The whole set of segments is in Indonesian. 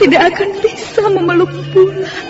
tidak akan bisa memeluk bulan.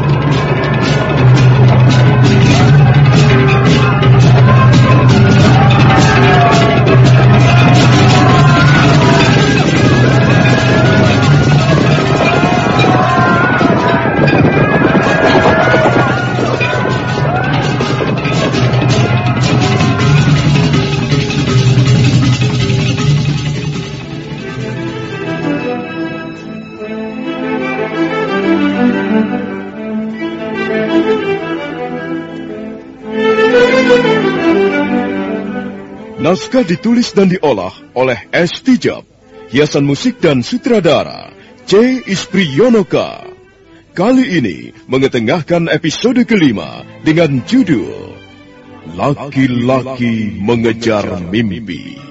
Naskah ditulis dan diolah oleh S. Tijab. Hiasan musik dan sutradara C. Ispriyonoka. Kali ini mengetengahkan episode kelima dengan judul Laki-laki mengejar mimpi.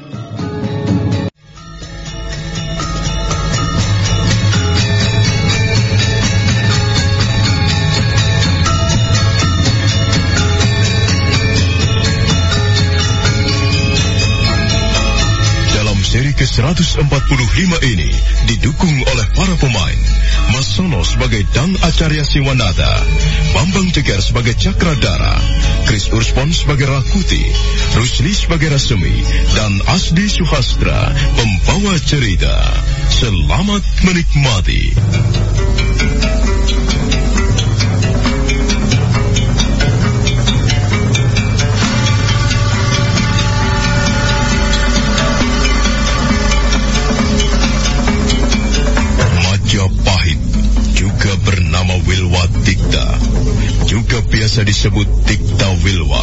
Ke-145 ini didukung oleh para pemain. Mas Sono sebagai Dang Acarya Siwanata, Bambang Jeger sebagai Cakradara, Chris Urspon sebagai Rakuti, Rusli sebagai Rasemi, dan Asdi Suhastra pembawa cerita. Selamat menikmati. Dikta, juga biasa disebut Dikta Wilwa.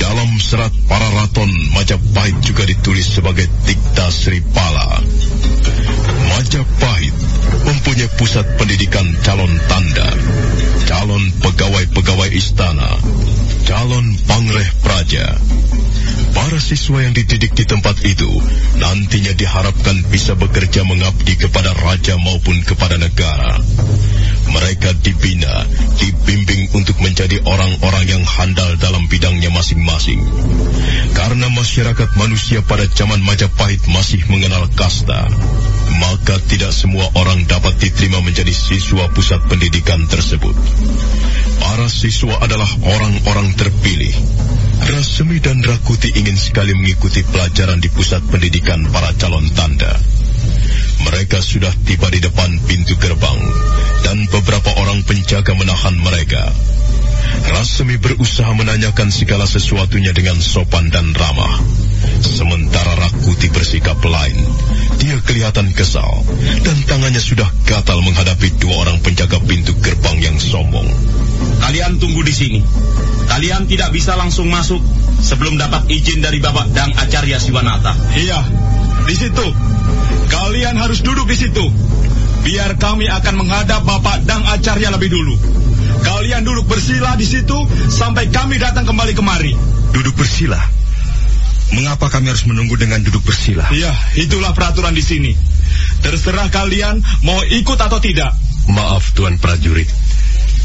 Dalam serat para raton, Majapahit juga ditulis sebagai Dikta Sripala. Majapahit mempunyai pusat pendidikan calon tanda, calon pegawai-pegawai istana, calon pangreh praja. Para siswa yang dididik di tempat itu nantinya diharapkan bisa bekerja mengabdi kepada raja maupun kepada negara. Mereka dibina, dibimbing untuk menjadi orang-orang yang handal dalam bidangnya masing-masing. Karena masyarakat manusia pada zaman Majapahit masih mengenal kasta, maka tidak semua orang dapat diterima menjadi siswa pusat pendidikan tersebut. Siswa adalah orang-orang terpilih. Rasemi dan Rakuti ingin sekali mengikuti pelajaran di pusat pendidikan para calon tanda. Mereka sudah tiba di depan pintu gerbang dan beberapa orang penjaga menahan mereka. Rasemi berusaha menanyakan segala sesuatunya dengan sopan dan ramah. Sementara Rakuti bersikap lain. Dia kelihatan kesal dan tangannya sudah gatal menghadapi dua orang penjaga pintu gerbang yang sombong. Kalian tunggu di sini. Kalian tidak bisa langsung masuk sebelum dapat izin dari Bapak Dang Acarya Siwanata. Iya, di situ. Kalian harus duduk di situ. Biar kami akan menghadap Bapak Dang Acarya lebih dulu. Kalian duduk bersila di situ sampai kami datang kembali kemari. Duduk bersila. Mengapa kami harus menunggu dengan duduk bersila? Iya, itulah peraturan di sini. Terserah kalian mau ikut atau tidak. Maaf Tuan prajurit.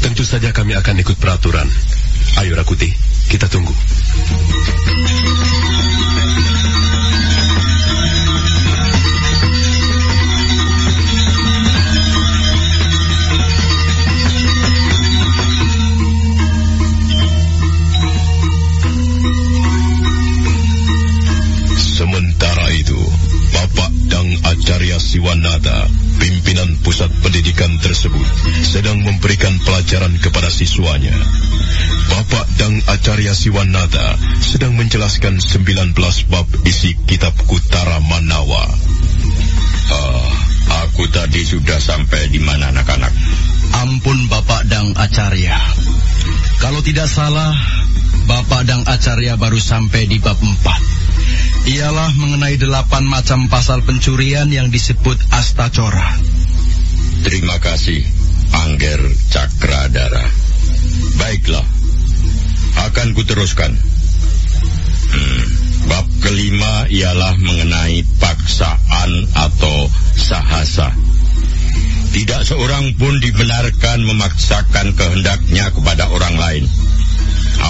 Tentu saja kami akan ikut peraturan. Ayo Rakuti, kita tunggu. Acarya Siwanata, pimpinan pusat pendidikan tersebut, sedang memberikan pelajaran kepada siswanya. Bapak Dang Acarya Siwanata sedang menjelaskan 19 bab isi kitab Kutara Manawa. Ah, aku tadi sudah sampai di mana anak-anak? Ampun Bapak Dang Acarya. Kalau tidak salah, Bapak Dang Acarya baru sampai di bab 4. Ialah mengenai delapan macam pasal pencurian yang disebut Astacora. Terima kasih, Angger Cakradara. Baiklah, akan kuteruskan. Hmm, bab kelima ialah mengenai paksaan atau sahasa. Tidak seorang pun dibenarkan memaksakan kehendaknya kepada orang lain,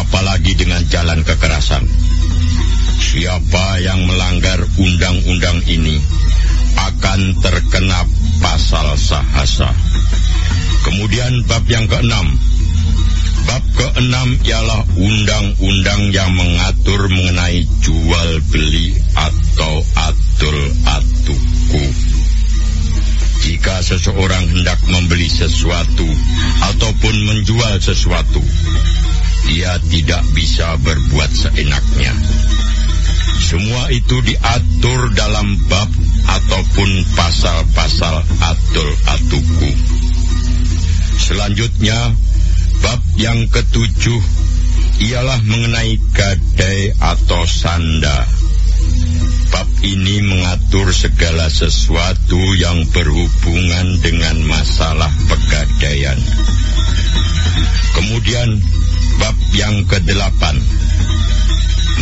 apalagi dengan jalan kekerasan. Siapa yang melanggar undang-undang ini akan terkena pasal sahasa. Kemudian bab yang keenam. Bab keenam ialah undang-undang yang mengatur mengenai jual beli atau atul atuku. Jika seseorang hendak membeli sesuatu ataupun menjual sesuatu, dia tidak bisa berbuat seenaknya. Semua itu diatur dalam bab ataupun pasal-pasal atul atuku. Selanjutnya, bab yang ketujuh ialah mengenai gadai atau sanda. Bab ini mengatur segala sesuatu yang berhubungan dengan masalah pegadaian. Kemudian, bab yang kedelapan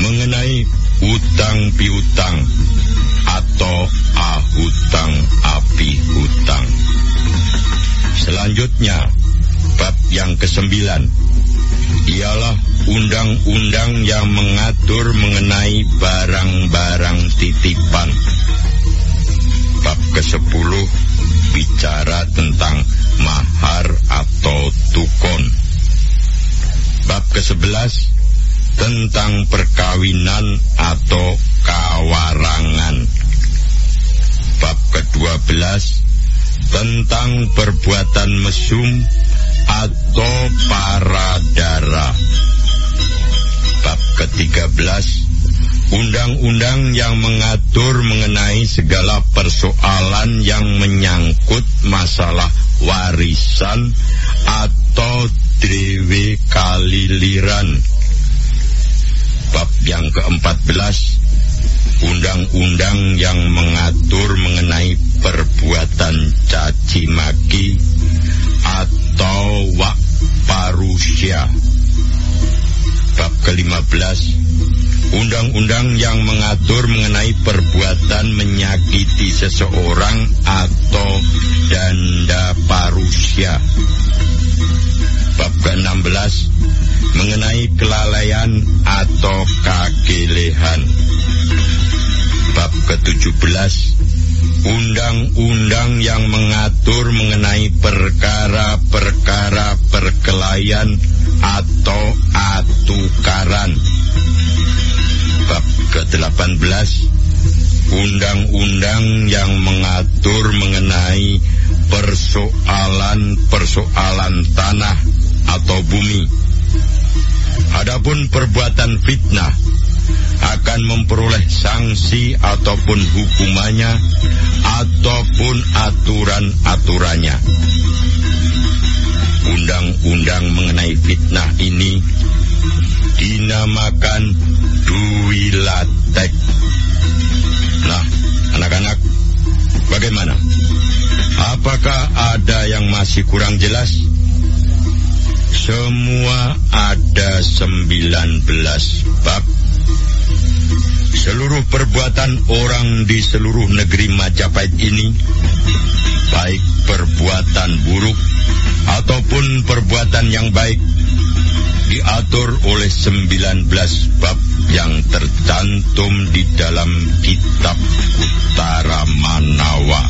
mengenai utang piutang atau ahutang api hutang. Selanjutnya, bab yang kesembilan ialah undang-undang yang mengatur mengenai barang-barang titipan. Bab ke-10 bicara tentang mahar atau tukon. Bab ke-11 tentang perkawinan atau kawarangan. Bab ke-12 tentang perbuatan mesum atau paradara. Bab ke-13 Undang-undang yang mengatur mengenai segala persoalan yang menyangkut masalah warisan atau dewe kaliliran. Bab yang ke-14 Undang-undang yang mengatur mengenai perbuatan caci maki atau wak parusia. Bab ke-15 Undang-undang yang mengatur mengenai perbuatan menyakiti seseorang atau danda parusia. Bab ke-16 mengenai kelalaian atau kagelehan. Bab ke-17 Undang-undang yang mengatur mengenai perkara-perkara perkelahian atau atukaran. Bab ke-18 Undang-undang yang mengatur mengenai persoalan-persoalan tanah atau bumi. Adapun perbuatan fitnah akan memperoleh sanksi ataupun hukumannya ataupun aturan-aturannya. undang-undang mengenai fitnah ini dinamakan duwilatek. Nah, anak-anak, bagaimana? Apakah ada yang masih kurang jelas? Semua ada 19 bab. Seluruh perbuatan orang di seluruh negeri Majapahit ini, baik perbuatan buruk ataupun perbuatan yang baik, diatur oleh 19 bab yang tercantum di dalam kitab Utara Manawa.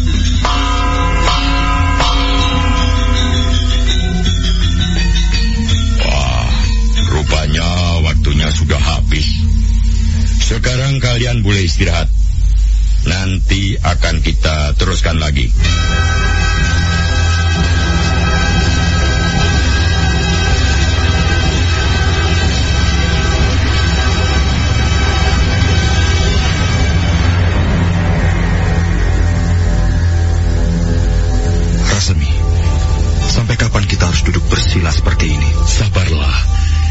Wah, rupanya waktunya sudah habis. Sekarang kalian boleh istirahat. Nanti akan kita teruskan lagi. Kapan kita harus duduk bersila seperti ini? Sabarlah.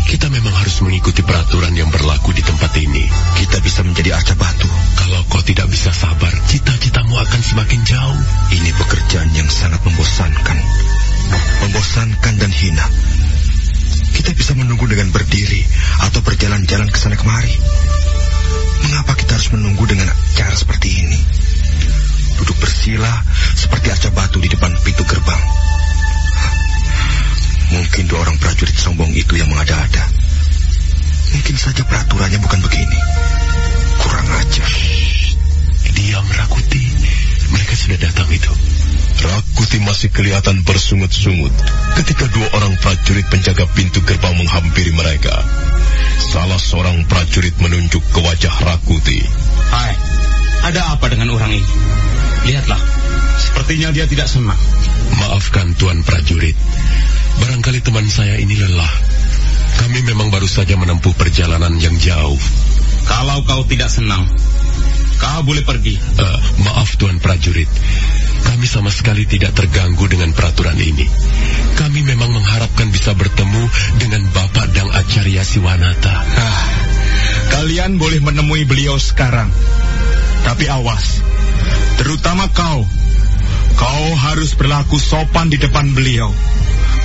Kita memang harus mengikuti peraturan yang berlaku di tempat ini. Kita bisa menjadi arca batu. Kalau kau tidak bisa sabar, cita-citamu akan semakin jauh. Ini pekerjaan yang sangat membosankan. Membosankan dan hina. Kita bisa menunggu dengan berdiri atau berjalan-jalan ke sana kemari. Mengapa kita harus menunggu dengan cara seperti ini? Duduk bersila seperti arca batu di depan pintu gerbang. Mungkin dua orang prajurit sombong itu yang mengada-ada. Mungkin saja peraturannya bukan begini. Kurang ajar. Diam, Rakuti. Mereka sudah datang itu. Rakuti masih kelihatan bersungut-sungut ketika dua orang prajurit penjaga pintu gerbang menghampiri mereka. Salah seorang prajurit menunjuk ke wajah Rakuti. Hai, ada apa dengan orang ini? Lihatlah, sepertinya dia tidak senang. Maafkan Tuan prajurit. Barangkali teman saya ini lelah. Kami memang baru saja menempuh perjalanan yang jauh. Kalau kau tidak senang, kau boleh pergi. Eh, maaf Tuan prajurit. Kami sama sekali tidak terganggu dengan peraturan ini. Kami memang mengharapkan bisa bertemu dengan Bapak Dang Acarya Siwanata. Ah, kalian boleh menemui beliau sekarang. Tapi awas, terutama kau. Kau harus berlaku sopan di depan beliau.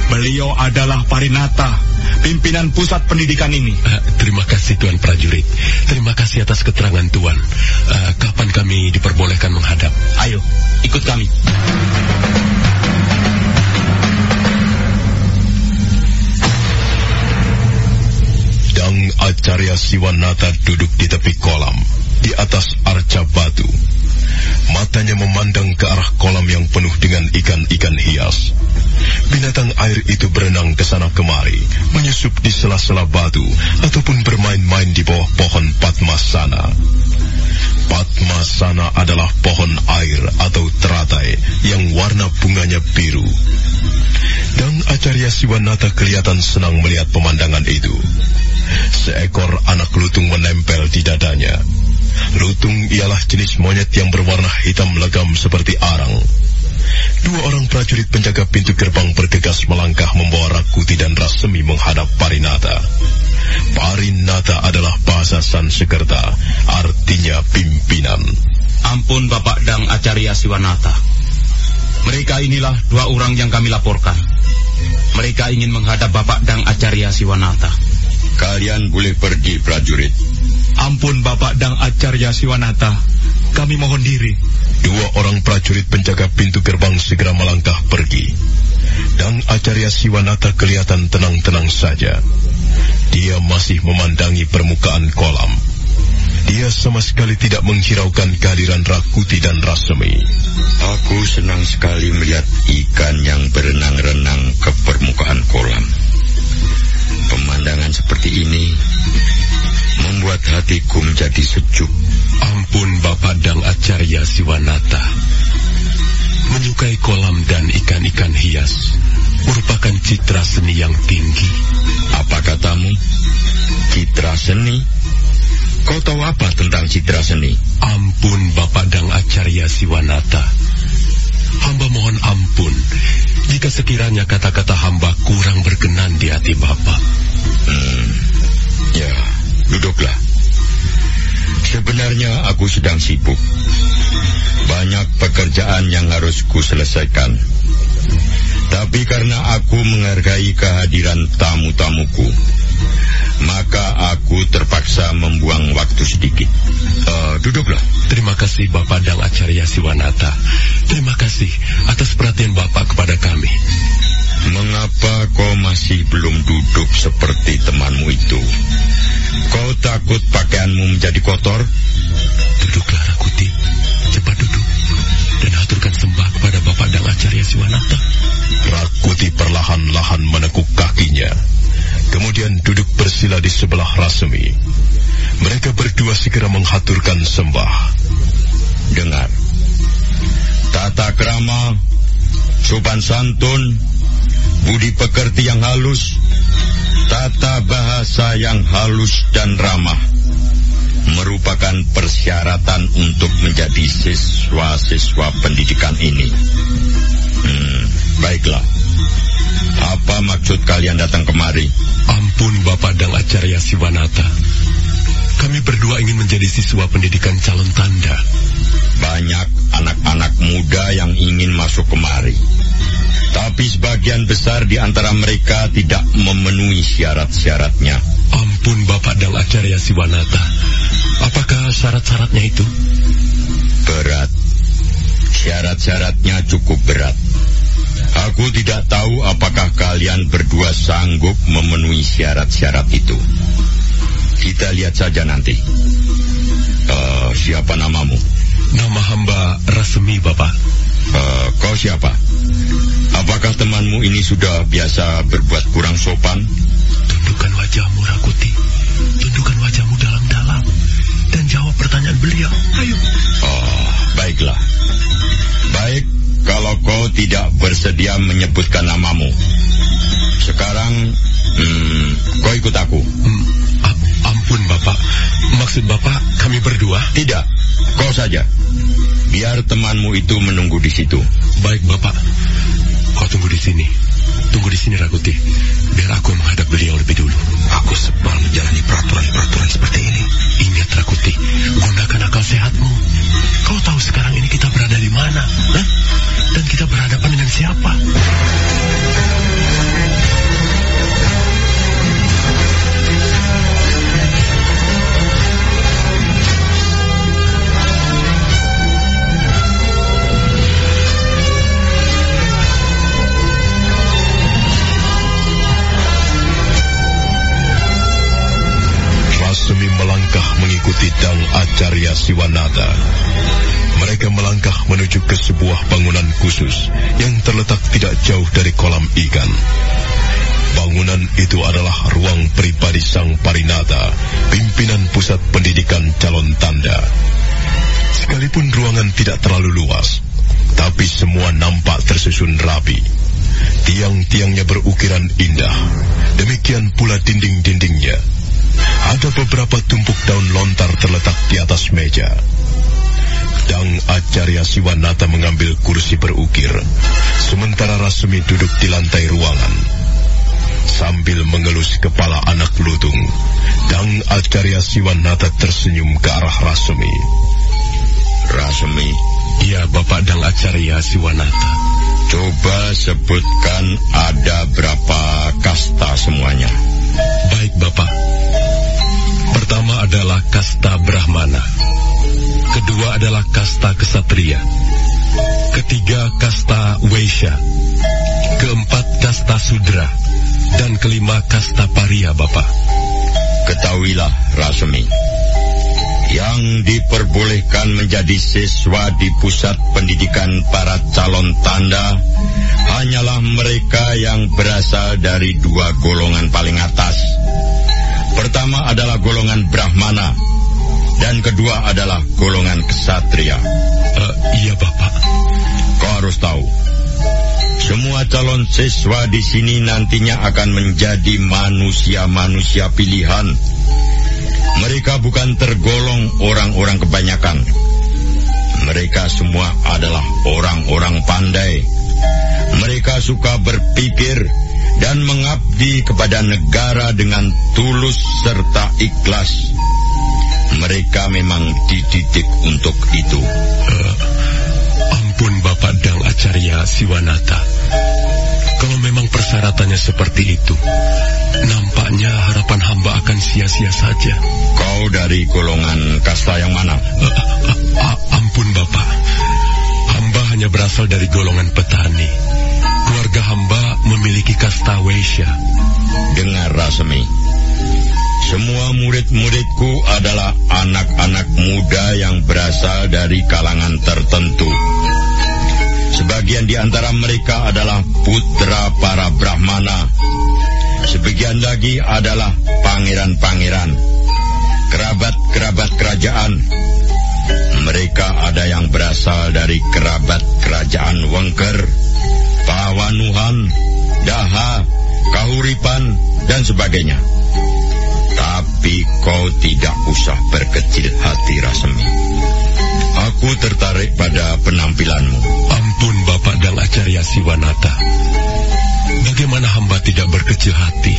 Beliau adalah Parinata, pimpinan pusat pendidikan ini. Eh, terima kasih Tuan prajurit. Terima kasih atas keterangan Tuan. Eh, kapan kami diperbolehkan menghadap? Ayo, ikut kami. Dang Acarya Siwanata duduk di tepi kolam, di atas arca batu. Matanya memandang ke arah kolam yang penuh dengan ikan-ikan hias. Binatang air itu berenang ke sana kemari, menyusup di sela-sela batu, ataupun bermain-main di bawah pohon Padmasana. Padmasana adalah pohon air atau teratai yang warna bunganya biru. Dan Acarya Siwanata kelihatan senang melihat pemandangan itu. Seekor anak lutung menempel di dadanya. Lutung ialah jenis monyet yang berwarna hitam legam seperti arang. Dua orang prajurit penjaga pintu gerbang bergegas melangkah membawa Rakuti dan Rasemi menghadap Parinata. Parinata adalah bahasa Sansekerta, artinya pimpinan. Ampun Bapak Dang Acarya Siwanata. Mereka inilah dua orang yang kami laporkan. Mereka ingin menghadap Bapak Dang Acarya Siwanata. Kalian boleh pergi, prajurit. Ampun, Bapak Dang Acarya Siwanata. Kami mohon diri. Dua orang prajurit penjaga pintu gerbang segera melangkah pergi. Dan Acarya Siwanata kelihatan tenang-tenang saja. Dia masih memandangi permukaan kolam. Dia sama sekali tidak menghiraukan kehadiran Rakuti dan Rasemi. Aku senang sekali melihat ikan yang berenang-renang ke permukaan kolam. Pemandangan seperti ini membuat hatiku menjadi sejuk. Ampun Bapak Dang Acarya Siwanata. Menyukai kolam dan ikan-ikan hias merupakan citra seni yang tinggi. Apa katamu? Citra seni? Kau tahu apa tentang citra seni? Ampun Bapak Dang Acarya Siwanata. Hamba mohon ampun jika sekiranya kata-kata hamba kurang berkenan di hati Bapak. Hmm, ya, duduklah. Sebenarnya aku sedang sibuk. Banyak pekerjaan yang harus ku selesaikan. Tapi karena aku menghargai kehadiran tamu-tamuku, maka aku terpaksa membuang waktu sedikit. Uh, duduklah. Terima kasih Bapak Dang Acarya Siwanata. Terima kasih atas perhatian Bapak kepada kami. Mengapa kau masih belum duduk seperti temanmu itu? Kau takut pakaianmu menjadi kotor? Duduklah Rakuti, cepat duduk dan aturkan sembah kepada Bapak Dang Acarya Siwanata. Rakuti perlahan-lahan menekuk kakinya, kemudian duduk bersila di sebelah Rasemi. Mereka berdua segera menghaturkan sembah. Dengar, tata krama, sopan santun, budi pekerti yang halus, tata bahasa yang halus dan ramah merupakan persyaratan untuk menjadi siswa-siswa pendidikan ini. Hmm, baiklah. Apa maksud kalian datang kemari? Ampun Bapak Dang Acarya Siwanata. Kami berdua ingin menjadi siswa pendidikan calon tanda. Banyak anak-anak muda yang ingin masuk kemari. Tapi sebagian besar di antara mereka tidak memenuhi syarat-syaratnya. Ampun Bapak Dang Acarya Siwanata. Apakah syarat-syaratnya itu? Berat. Syarat-syaratnya cukup berat. Aku tidak tahu apakah kalian berdua sanggup memenuhi syarat-syarat itu. Kita lihat saja nanti. Uh, siapa namamu? Nama hamba Rasemi, Bapak. Uh, kau siapa? Apakah temanmu ini sudah biasa berbuat kurang sopan? Tundukkan wajahmu, Rakuti. Tundukkan wajahmu dalam-dalam. Dan jawab pertanyaan beliau. Ayo. Oh, baiklah. Baik, kalau kau tidak bersedia menyebutkan namamu. Sekarang, hmm, kau ikut aku. Hmm, ampun, Bapak. Maksud Bapak, kami berdua? Tidak, kau saja. Biar temanmu itu menunggu di situ. Baik, Bapak. Kau tunggu di sini. Tunggu di sini, Rakuti. Biar aku menghadap beliau lebih dulu. Aku sebal menjalani pusat pendidikan calon tanda. Sekalipun ruangan tidak terlalu luas, tapi semua nampak tersusun rapi. Tiang-tiangnya berukiran indah, demikian pula dinding-dindingnya. Ada beberapa tumpuk daun lontar terletak di atas meja. Dang Acarya Siwanata mengambil kursi berukir, sementara Rasmi duduk di lantai ruangan. Sambil mengelus kepala anak lutung, Dang Acarya Siwanata tersenyum ke arah Rasmi. Rasmi. Iya, Bapak Dang Acarya Siwanata. Coba sebutkan ada berapa kasta semuanya. Baik, Bapak. Pertama adalah kasta Brahmana. Kedua adalah kasta kesatria. Ketiga kasta Weisha. Keempat kasta Sudra. Dan kelima kasta Paria, Bapak. Ketahuilah, Rasmi. Yang diperbolehkan menjadi siswa di pusat pendidikan para calon tanda hanyalah mereka yang berasal dari dua golongan paling atas. Pertama adalah golongan Brahmana dan kedua adalah golongan kesatria. Uh, iya, Bapak. Kau harus tahu, semua calon siswa di sini nantinya akan menjadi manusia-manusia pilihan. Mereka bukan tergolong orang-orang kebanyakan. Mereka semua adalah orang-orang pandai. Mereka suka berpikir dan mengabdi kepada negara dengan tulus serta ikhlas. Mereka memang dididik untuk itu. Siwanata. Kalau memang persyaratannya seperti itu, nampaknya harapan hamba akan sia-sia saja. Kau dari golongan kasta yang mana? Uh, uh, uh, ampun Bapak, hamba hanya berasal dari golongan petani. Keluarga hamba memiliki kasta Weisya. Dengar Rasmi, semua murid-muridku adalah anak-anak muda yang berasal dari kalangan tertentu. Sebagian di antara mereka adalah putra para Brahmana. Sebagian lagi adalah pangeran-pangeran, kerabat-kerabat kerajaan. Mereka ada yang berasal dari kerabat kerajaan Wengker, Pawanuhan, Daha, Kahuripan, dan sebagainya. Tapi kau tidak usah berkecil hati Rasmi. Aku tertarik pada penampilanmu. Ampun Bapak dan Acarya Siwanata. Bagaimana hamba tidak berkecil hati?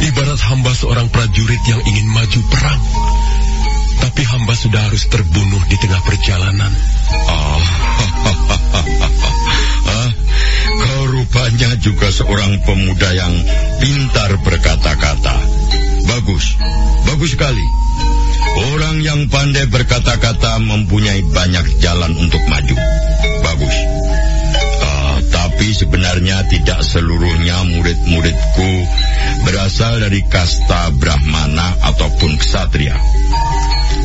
Ibarat hamba seorang prajurit yang ingin maju perang. Tapi hamba sudah harus terbunuh di tengah perjalanan. Oh, ah, kau rupanya juga seorang pemuda yang pintar berkata-kata. Bagus, bagus sekali. Orang yang pandai berkata-kata mempunyai banyak jalan untuk maju. Bagus. Uh, tapi sebenarnya tidak seluruhnya murid-muridku berasal dari kasta Brahmana ataupun ksatria.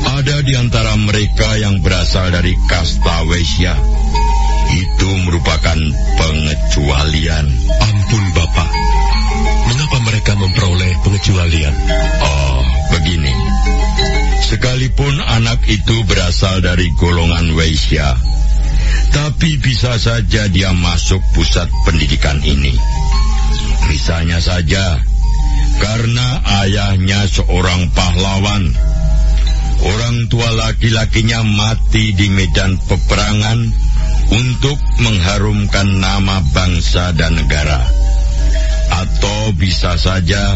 Ada di antara mereka yang berasal dari kasta Waisya. Itu merupakan pengecualian. Ampun Bapak, mengapa mereka memperoleh pengecualian? Oh, begini. Sekalipun anak itu berasal dari golongan Waisya, tapi bisa saja dia masuk pusat pendidikan ini. Misalnya saja, karena ayahnya seorang pahlawan, orang tua laki-lakinya mati di medan peperangan untuk mengharumkan nama bangsa dan negara. Atau bisa saja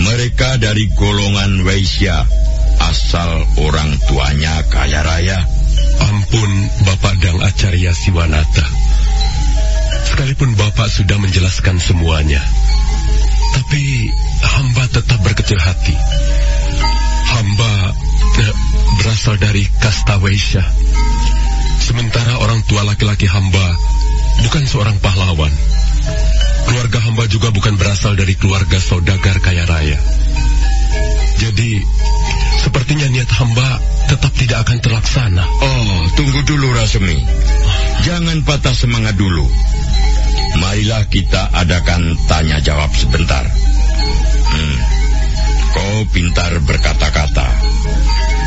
mereka dari golongan Waisya, asal orang tuanya kaya raya. Ampun Bapak Dang Acarya Siwanata. Sekalipun Bapak sudah menjelaskan semuanya, tapi hamba tetap berkecil hati. Hamba eh, berasal dari kasta Waisya. Sementara orang tua laki-laki hamba bukan seorang pahlawan. Keluarga hamba juga bukan berasal dari keluarga saudagar kaya raya. Jadi, sepertinya niat hamba tetap tidak akan terlaksana. Oh, tunggu dulu Rasmi. Jangan patah semangat dulu. Marilah kita adakan tanya jawab sebentar. Hmm. Kau pintar berkata-kata.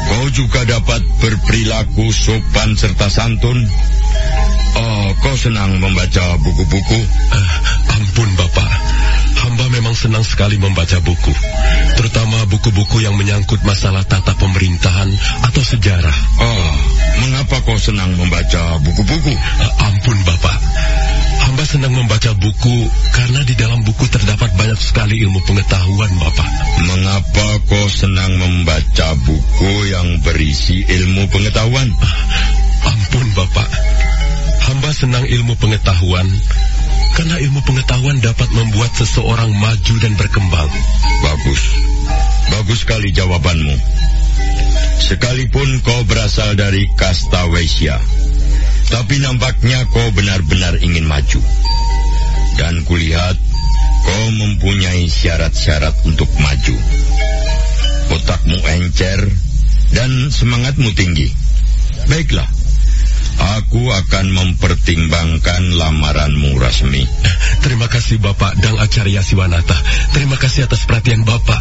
Kau juga dapat berperilaku sopan serta santun. Oh, kau senang membaca buku-buku? Uh, ampun, Bapak. Hamba memang senang sekali membaca buku, terutama buku-buku yang menyangkut masalah tata pemerintahan atau sejarah. Oh, mengapa kau senang membaca buku-buku? Uh, ampun, Bapak. Hamba senang membaca buku karena di dalam buku terdapat banyak sekali ilmu pengetahuan, Bapak. Mengapa kau senang membaca buku yang berisi ilmu pengetahuan? Uh, ampun, Bapak. Hamba senang ilmu pengetahuan karena ilmu pengetahuan dapat membuat seseorang maju dan berkembang. Bagus. Bagus sekali jawabanmu. Sekalipun kau berasal dari kasta Waisya, tapi nampaknya kau benar-benar ingin maju. Dan kulihat kau mempunyai syarat-syarat untuk maju. Otakmu encer dan semangatmu tinggi. Baiklah, Aku akan mempertimbangkan lamaranmu, Rasmi. Terima kasih Bapak Dang Acarya Siwanata. Terima kasih atas perhatian Bapak.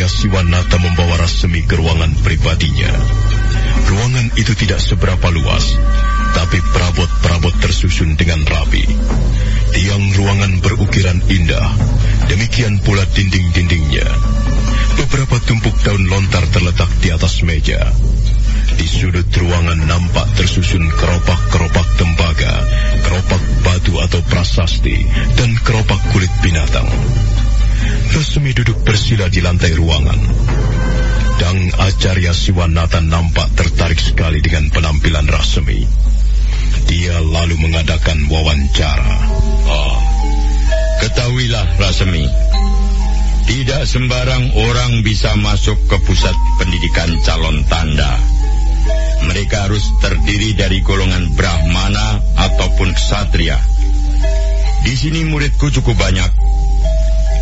akhirnya Siwanata membawa Rasemi ke ruangan pribadinya. Ruangan itu tidak seberapa luas, tapi perabot-perabot tersusun dengan rapi. Tiang ruangan berukiran indah, demikian pula dinding-dindingnya. Beberapa tumpuk daun lontar terletak di atas meja. Di sudut ruangan nampak tersusun keropak-keropak tembaga, keropak batu atau prasasti, dan keropak kulit binatang. Rasmi duduk bersila di lantai ruangan. Dang Acarya Siwanata nampak tertarik sekali dengan penampilan Rasmi. Dia lalu mengadakan wawancara. Oh, ketahuilah Rasemi, tidak sembarang orang bisa masuk ke pusat pendidikan calon tanda. Mereka harus terdiri dari golongan Brahmana ataupun Ksatria. Di sini muridku cukup banyak.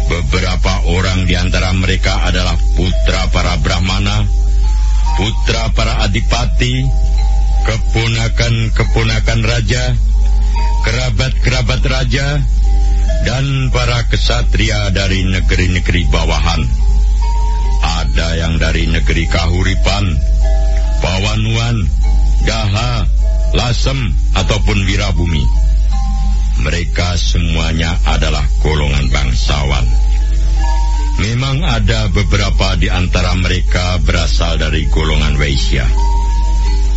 Beberapa orang di antara mereka adalah putra para Brahmana, putra para adipati, keponakan-keponakan raja, kerabat-kerabat raja, dan para kesatria dari negeri-negeri bawahan. Ada yang dari negeri Kahuripan, Pawanuan, Gaha, Lasem, ataupun Wirabumi. Mereka semuanya adalah golongan bangsawan. Memang ada beberapa di antara mereka berasal dari golongan Waisya.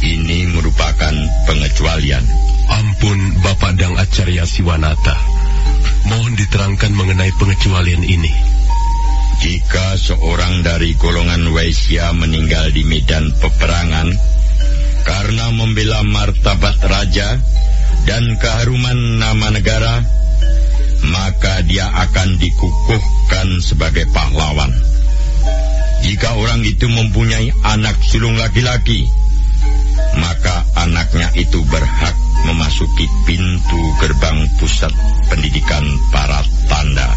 Ini merupakan pengecualian. Ampun Bapak Dang Acarya Siwanata. Mohon diterangkan mengenai pengecualian ini. Jika seorang dari golongan Waisya meninggal di medan peperangan karena membela martabat raja dan keharuman nama negara, maka dia akan dikukuhkan sebagai pahlawan. Jika orang itu mempunyai anak sulung laki-laki, maka anaknya itu berhak memasuki pintu gerbang pusat pendidikan para tanda.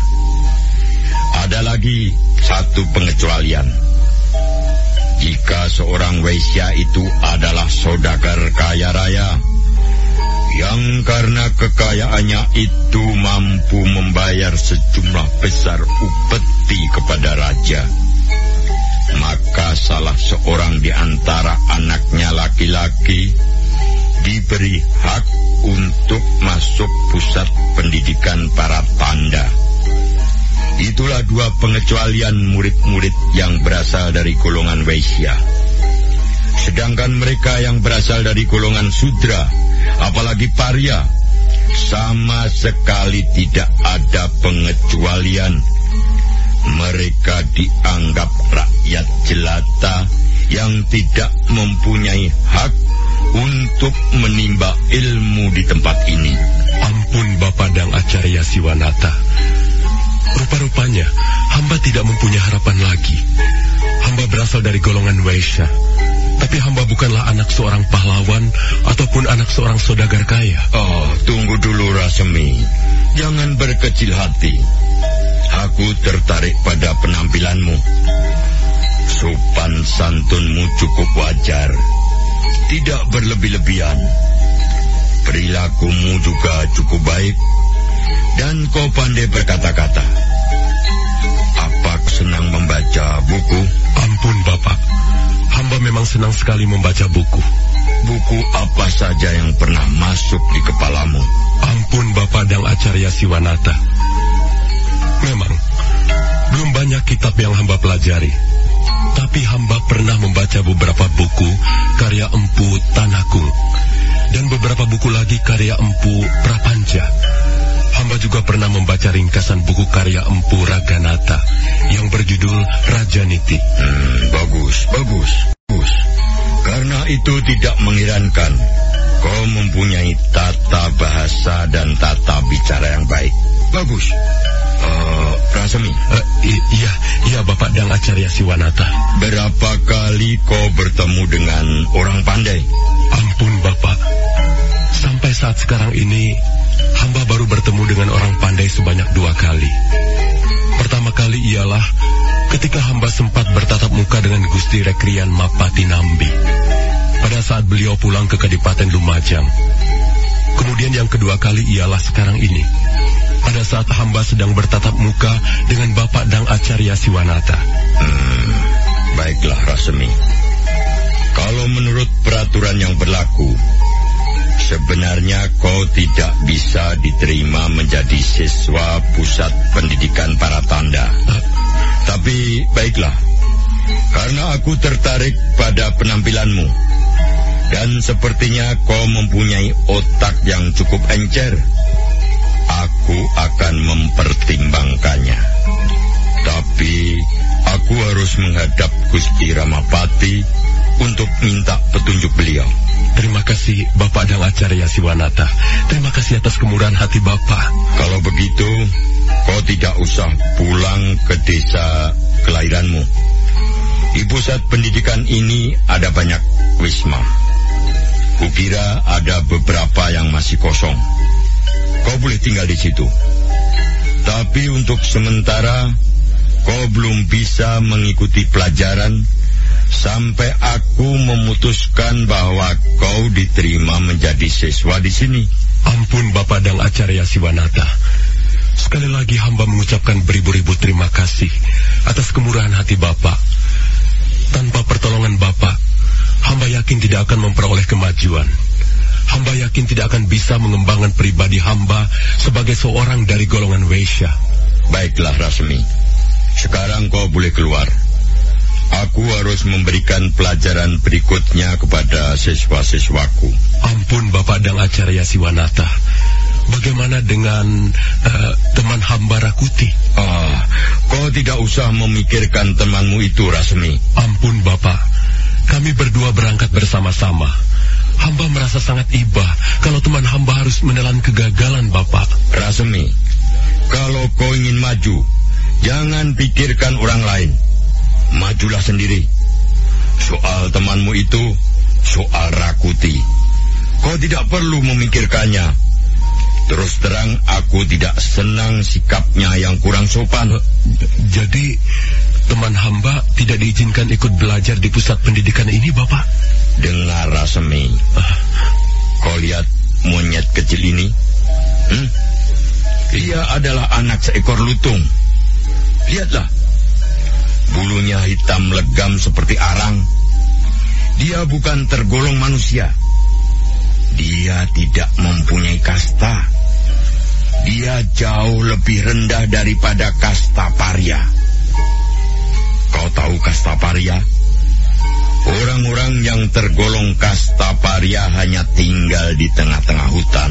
Ada lagi satu pengecualian. Jika seorang Waisya itu adalah saudagar kaya raya, yang karena kekayaannya itu mampu membayar sejumlah besar upeti kepada raja, maka salah seorang di antara anaknya laki-laki diberi hak untuk masuk pusat pendidikan para tanda. Itulah dua pengecualian murid-murid yang berasal dari golongan Waisya. Sedangkan mereka yang berasal dari golongan Sudra, apalagi Parya, sama sekali tidak ada pengecualian. Mereka dianggap rakyat jelata yang tidak mempunyai hak untuk menimba ilmu di tempat ini. Ampun Bapak Dang Acarya Siwanata. Rupa-rupanya hamba tidak mempunyai harapan lagi. Hamba berasal dari golongan Waisya. Tapi hamba bukanlah anak seorang pahlawan ataupun anak seorang saudagar kaya. Oh, tunggu dulu Rasemi. Jangan berkecil hati. Aku tertarik pada penampilanmu. Sopan santunmu cukup wajar. Tidak berlebih-lebihan. Perilakumu juga cukup baik. Dan kau pandai berkata-kata. Apa senang membaca buku? Ampun Bapak, hamba memang senang sekali membaca buku. Buku apa saja yang pernah masuk di kepalamu? Ampun Bapak Dang Acarya Siwanata. Memang, belum banyak kitab yang hamba pelajari. Tapi hamba pernah membaca beberapa buku karya Empu Tanakung. Dan beberapa buku lagi karya Empu Prapanca. Hamba juga pernah membaca ringkasan buku karya Empu Raganata yang berjudul Raja Niti. Hmm, bagus, bagus, bagus. Karena itu tidak mengirankan kau mempunyai tata bahasa dan tata bicara yang baik. Bagus. Uh, Rasemi. Uh, iya, iya Bapak Dang Acarya Siwanata. Berapa kali kau bertemu dengan orang pandai? Ampun Bapak. Sampai saat sekarang ini, hamba baru bertemu dengan orang pandai sebanyak dua kali. Pertama kali ialah ketika hamba sempat bertatap muka dengan Gusti Rekrian Mapati Nambi. Pada saat beliau pulang ke Kadipaten Lumajang. Kemudian yang kedua kali ialah sekarang ini. pada saat hamba sedang bertatap muka dengan Bapak Dang Acarya Siwanata. Hmm, baiklah Rasemi. Kalau menurut peraturan yang berlaku, sebenarnya kau tidak bisa diterima menjadi siswa pusat pendidikan para tanda. Tapi baiklah, karena aku tertarik pada penampilanmu. Dan sepertinya kau mempunyai otak yang cukup encer. Aku akan mempertimbangkannya. Tapi aku harus menghadap Gusti Ramapati untuk minta petunjuk beliau. Terima kasih Bapak Dang Acarya Siwanata. Terima kasih atas kemurahan hati Bapak. Kalau begitu, kau tidak usah pulang ke desa kelahiranmu. Di pusat pendidikan ini ada banyak wisma. Kukira ada beberapa yang masih kosong. Kau boleh tinggal di situ. Tapi untuk sementara, kau belum bisa mengikuti pelajaran sampai aku memutuskan bahwa kau diterima menjadi siswa di sini. Ampun Bapak Dang Acarya Siwanata. Sekali lagi hamba mengucapkan beribu-ribu terima kasih atas kemurahan hati Bapak. Tanpa pertolongan Bapak, hamba yakin tidak akan memperoleh kemajuan. Hamba yakin tidak akan bisa mengembangkan pribadi hamba sebagai seorang dari golongan Weisha. Baiklah Rasmi, sekarang kau boleh keluar. Aku harus memberikan pelajaran berikutnya kepada siswa-siswaku. Ampun Bapak Dang Acarya Siwanata. Bagaimana dengan uh, teman hamba Rakuti? Ah, kau tidak usah memikirkan temanmu itu, Rasmi. Ampun Bapak, kami berdua berangkat bersama-sama. Hamba merasa sangat iba kalau teman hamba harus menelan kegagalan Bapak. Rasmi, kalau kau ingin maju, jangan pikirkan orang lain. Majulah sendiri. Soal temanmu itu, soal Rakuti. Kau tidak perlu memikirkannya. Terus terang aku tidak senang sikapnya yang kurang sopan. Jadi teman hamba tidak diizinkan ikut belajar di pusat pendidikan ini, Bapak? Dengar Rasemi. Kau lihat monyet kecil ini? Hmm? Dia adalah anak seekor lutung. Lihatlah. Bulunya hitam legam seperti arang. Dia bukan tergolong manusia. Dia tidak mempunyai kasta. Dia jauh lebih rendah daripada kasta paria. Kau tahu kasta paria? Orang-orang yang tergolong kasta paria hanya tinggal di tengah-tengah hutan.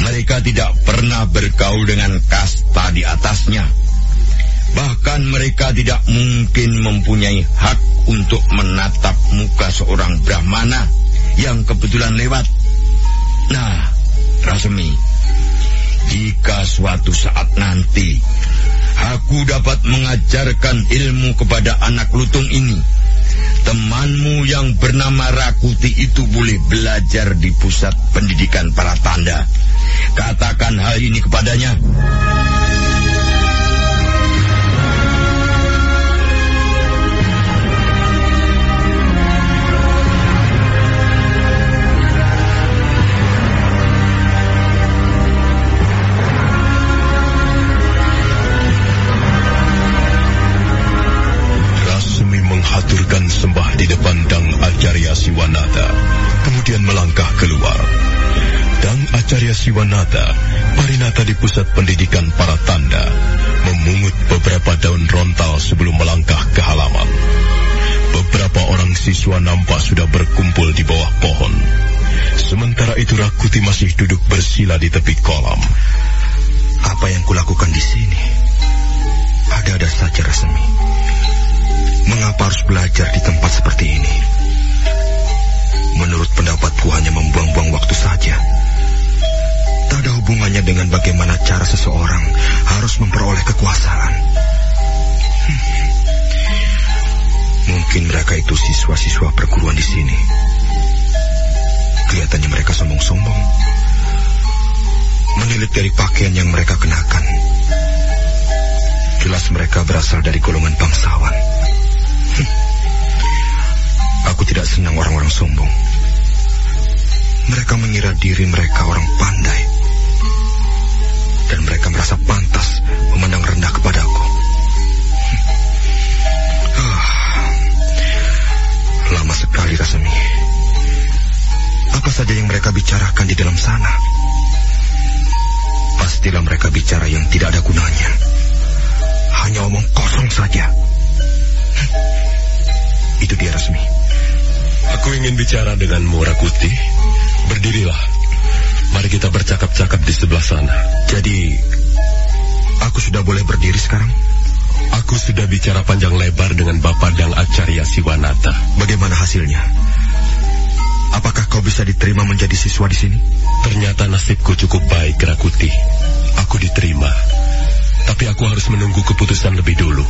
Mereka tidak pernah bergaul dengan kasta di atasnya. Bahkan mereka tidak mungkin mempunyai hak untuk menatap muka seorang Brahmana yang kebetulan lewat. Nah, Rasmi, jika suatu saat nanti aku dapat mengajarkan ilmu kepada anak lutung ini, temanmu yang bernama Rakuti itu boleh belajar di pusat pendidikan para tanda. Katakan hal ini kepadanya. Acarya Siwanata, Parinata di pusat pendidikan para tanda, memungut beberapa daun rontal sebelum melangkah ke halaman. Beberapa orang siswa nampak sudah berkumpul di bawah pohon. Sementara itu Rakuti masih duduk bersila di tepi kolam. Apa yang kulakukan di sini? Ada-ada saja resmi. Mengapa harus belajar di tempat seperti ini? Menurut pendapatku hanya membuang-buang waktu saja. Tak ada hubungannya dengan bagaimana cara seseorang harus memperoleh kekuasaan. Hmm. Mungkin mereka itu siswa-siswa perguruan di sini. Kelihatannya mereka sombong-sombong. Menilik dari pakaian yang mereka kenakan. Jelas mereka berasal dari golongan bangsawan. Hmm. Aku tidak senang orang-orang sombong. Mereka mengira diri mereka orang pandai dan mereka merasa pantas memandang rendah kepadaku. Hmm. Ah. Lama sekali Rasmi. Apa saja yang mereka bicarakan di dalam sana? Pastilah mereka bicara yang tidak ada gunanya. Hanya omong kosong saja. Itu dia Rasmi. Aku ingin bicara denganmu, Rakuti. Berdirilah. Mari kita bercakap-cakap di sebelah sana. Jadi, aku sudah boleh berdiri sekarang? Aku sudah bicara panjang lebar dengan Bapak Dang Acarya Siwanata. Bagaimana hasilnya? Apakah kau bisa diterima menjadi siswa di sini? Ternyata nasibku cukup baik, Rakuti. Aku diterima. Tapi aku harus menunggu keputusan lebih dulu.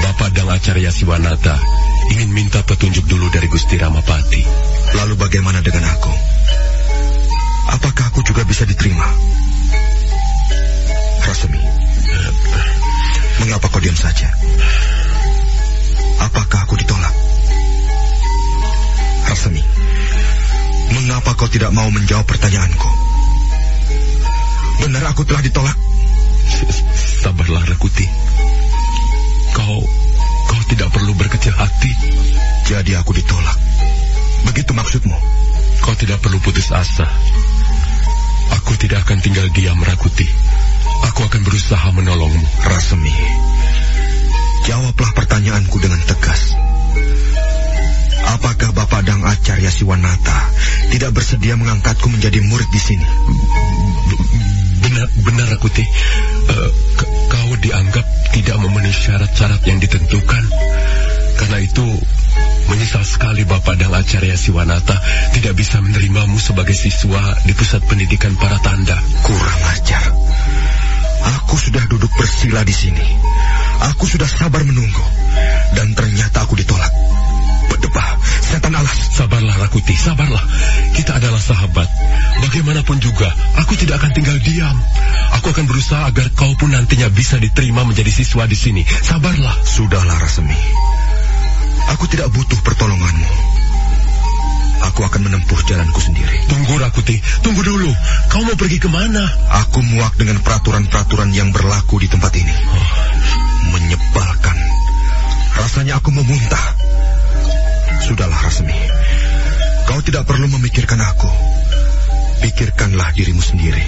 Bapak Dang Acarya Siwanata ingin minta petunjuk dulu dari Gusti Ramapati. Lalu bagaimana dengan aku? Apakah aku juga bisa diterima? Rasemi, mengapa kau diam saja? Apakah aku ditolak? Rasemi, mengapa kau tidak mau menjawab pertanyaanku? Benar aku telah ditolak? Sabarlah, Rakuti. Kau, kau tidak perlu berkecil hati. Jadi aku ditolak. Begitu maksudmu? Kau tidak perlu putus asa. Aku tidak akan tinggal diam, Rakuti. Aku akan berusaha menolongmu. Rasemi, jawablah pertanyaanku dengan tegas. Apakah Bapak Dang Acarya Siwanata tidak bersedia mengangkatku menjadi murid di sini? Benar, benar Rakuti. Uh, kau dianggap tidak memenuhi syarat-syarat yang ditentukan. Karena itu, menyesal sekali Bapak Dang Acarya Siwanata tidak bisa menerimamu sebagai siswa di pusat pendidikan para tanda. Kurang ajar. Aku sudah duduk bersila di sini. Aku sudah sabar menunggu. Dan ternyata aku ditolak. Berdebah, setan alas. Sabarlah Rakuti, sabarlah. Kita adalah sahabat. Bagaimanapun juga, aku tidak akan tinggal diam. Aku akan berusaha agar kau pun nantinya bisa diterima menjadi siswa di sini. Sabarlah. Sudahlah Rasemi. Aku tidak butuh pertolonganmu. Aku akan menempuh jalanku sendiri. Tunggu Rakuti, tunggu dulu. Kau mau pergi ke mana? Aku muak dengan peraturan-peraturan yang berlaku di tempat ini. Oh. Menyebalkan. Rasanya aku memuntah. Sudahlah Rasmi. Kau tidak perlu memikirkan aku. Pikirkanlah dirimu sendiri.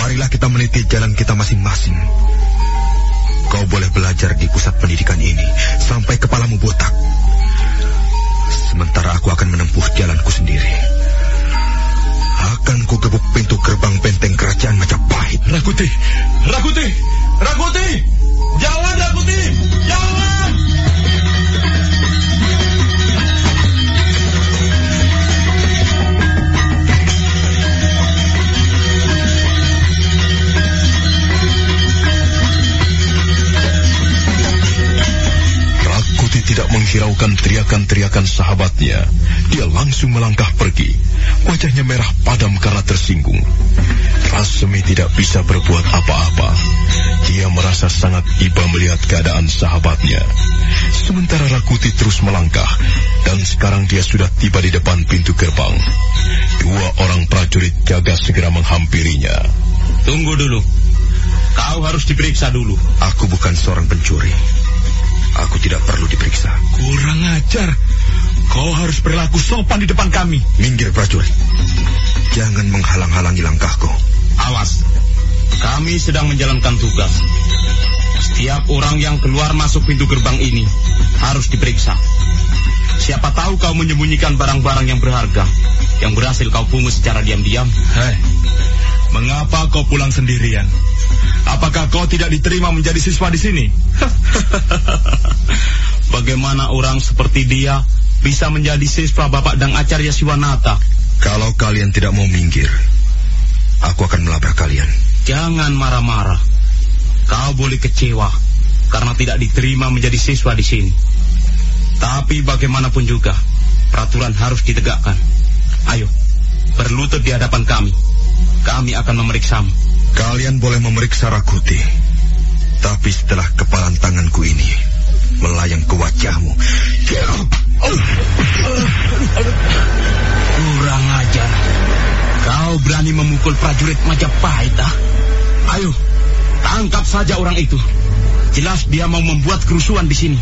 Marilah kita meniti jalan kita masing-masing. Kau boleh belajar di pusat pendidikan ini sampai kepalamu botak. Sementara aku akan menempuh jalanku sendiri. Akan ku gebuk pintu gerbang benteng kerajaan Majapahit. Rakuti, Rakuti, Rakuti, jangan Rakuti, jangan. Tidak menghiraukan teriakan-teriakan sahabatnya. Dia langsung melangkah pergi. Wajahnya merah padam karena tersinggung. Rasemi tidak bisa berbuat apa-apa. Dia merasa sangat iba melihat keadaan sahabatnya. Sementara Rakuti terus melangkah, dan sekarang dia sudah tiba di depan pintu gerbang. Dua orang prajurit jaga segera menghampirinya. Tunggu dulu. Kau harus diperiksa dulu. Aku bukan seorang pencuri. Aku tidak perlu diperiksa. Kurang ajar. Kau harus berlaku sopan di depan kami. Minggir prajurit. Jangan menghalang-halangi langkahku. Awas. Kami sedang menjalankan tugas. Setiap orang yang keluar masuk pintu gerbang ini harus diperiksa. Siapa tahu kau menyembunyikan barang-barang yang berharga yang berhasil kau pungut secara diam-diam. Hei, mengapa kau pulang sendirian? Apakah kau tidak diterima menjadi siswa di sini? Bagaimana orang seperti dia bisa menjadi siswa Bapak dan Acarya Siwanata? Kalau kalian tidak mau minggir, aku akan melabrak kalian. Jangan marah-marah. Kau boleh kecewa karena tidak diterima menjadi siswa di sini. Tapi bagaimanapun juga, peraturan harus ditegakkan. Ayo, berlutut di hadapan kami. Kami akan memeriksamu. Kalian boleh memeriksa Rakuti. Tapi setelah kepalan tanganku ini melayang ke wajahmu. Kurang ajar. Kau berani memukul prajurit Majapahit, ah? Ayo, tangkap saja orang itu. Jelas dia mau membuat kerusuhan di sini.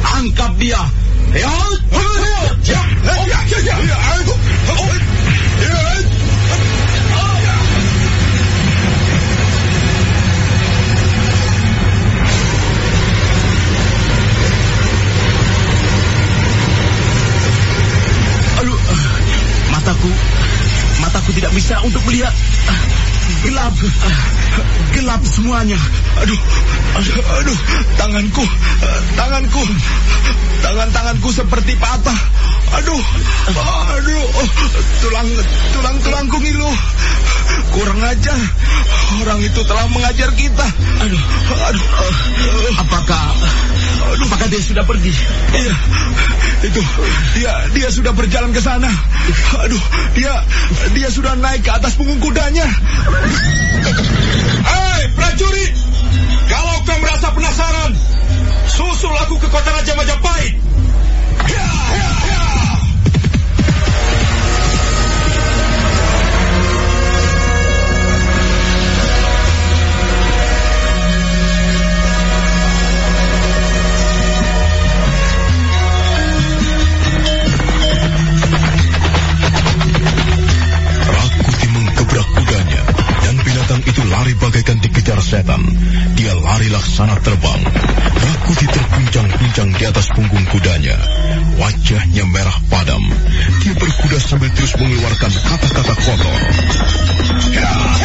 Tangkap dia. Aduh, mataku, mataku tidak bisa untuk melihat. Gelap, gelap semuanya. Aduh, aduh, aduh, tanganku, tanganku, tangan-tanganku seperti patah. Aduh, aduh, tulang, tulang, tulangku ngilu. Kurang ajar, orang itu telah mengajar kita. Aduh, aduh, apakah, apakah dia sudah pergi? Iya, itu, dia, dia sudah berjalan ke sana. Aduh, dia, dia sudah naik ke atas punggung kudanya. Hei, prajurit! Kalau kau merasa penasaran, susul aku ke kota Raja Majapahit. Ya, ya, ya. Punggung kudanya. Wajahnya merah padam. Dia berkuda sambil terus mengeluarkan kata-kata kotor. Aku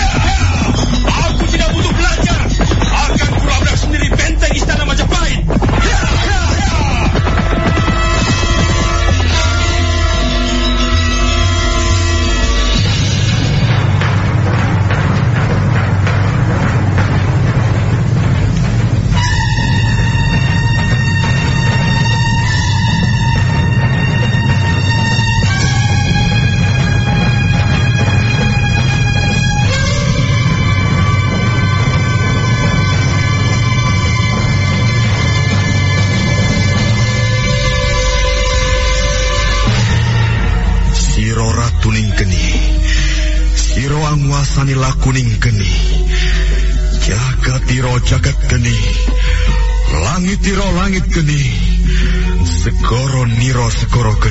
Ross Coroca.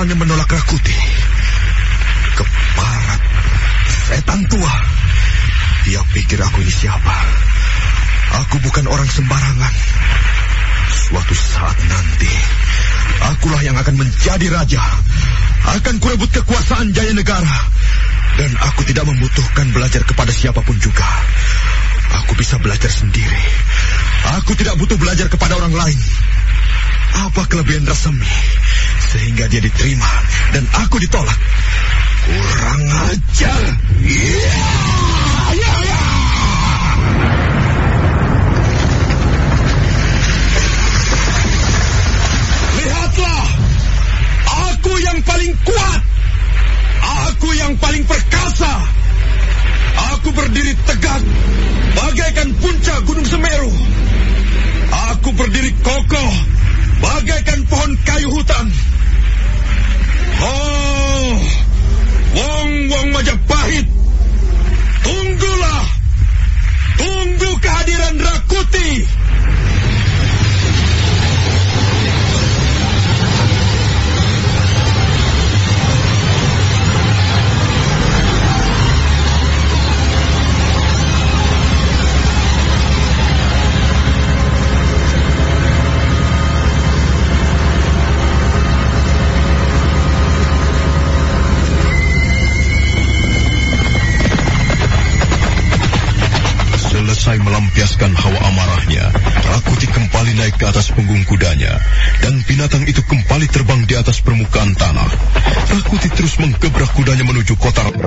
Alasannya menolak Rakuti? Keparat. Setan tua. Dia pikir aku ini siapa? Aku bukan orang sembarangan. Suatu saat nanti, akulah yang akan menjadi raja. Akan kurebut kekuasaan Jaya Negara. Dan aku tidak membutuhkan belajar kepada siapa pun juga. Aku bisa belajar sendiri. Aku tidak butuh belajar kepada orang lain. Apa kelebihan Rasemi? Sehingga dia diterima dan aku ditolak. Kurang ajar. Iya.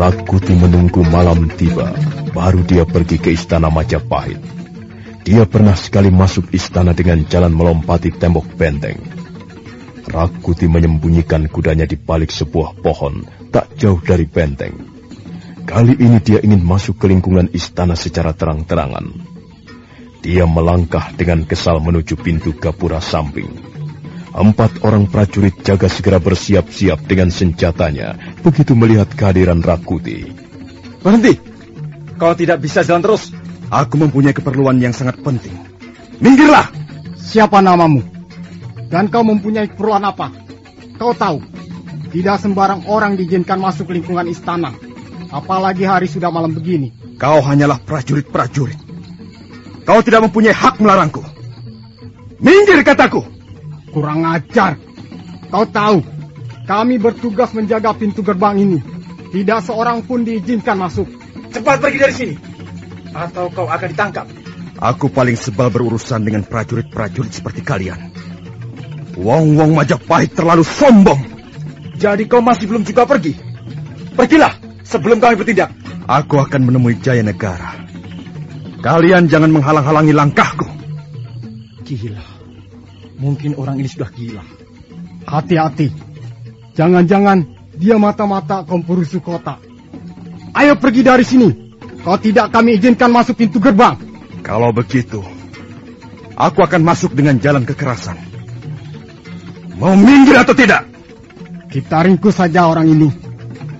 Rakuti menunggu malam tiba, baru dia pergi ke istana Majapahit. Dia pernah sekali masuk istana dengan jalan melompati tembok benteng. Rakuti menyembunyikan kudanya di balik sebuah pohon tak jauh dari benteng. Kali ini dia ingin masuk ke lingkungan istana secara terang-terangan. Dia melangkah dengan kesal menuju pintu gapura samping. Empat orang prajurit jaga segera bersiap-siap dengan senjatanya begitu melihat kehadiran Rakuti. Berhenti! Kau tidak bisa jalan terus. Aku mempunyai keperluan yang sangat penting. Minggirlah! Siapa namamu? Dan kau mempunyai keperluan apa? Kau tahu, tidak sembarang orang diizinkan masuk lingkungan istana. Apalagi hari sudah malam begini. Kau hanyalah prajurit-prajurit. Kau tidak mempunyai hak melarangku. Minggir kataku! Kurang ajar. Kau tahu, kami bertugas menjaga pintu gerbang ini. Tidak seorang pun diizinkan masuk. Cepat pergi dari sini. Atau kau akan ditangkap. Aku paling sebal berurusan dengan prajurit-prajurit seperti kalian. Wong-wong Majapahit terlalu sombong. Jadi kau masih belum juga pergi? Pergilah sebelum kami bertindak. Aku akan menemui Jaya Negara. Kalian jangan menghalang-halangi langkahku. Gila. Mungkin orang ini sudah gila. Hati-hati. Jangan-jangan dia mata-mata kompurusu kota. Ayo pergi dari sini. Kau tidak kami izinkan masuk pintu gerbang. Kalau begitu, aku akan masuk dengan jalan kekerasan. Mau minggir atau tidak? Kita ringkus saja orang ini.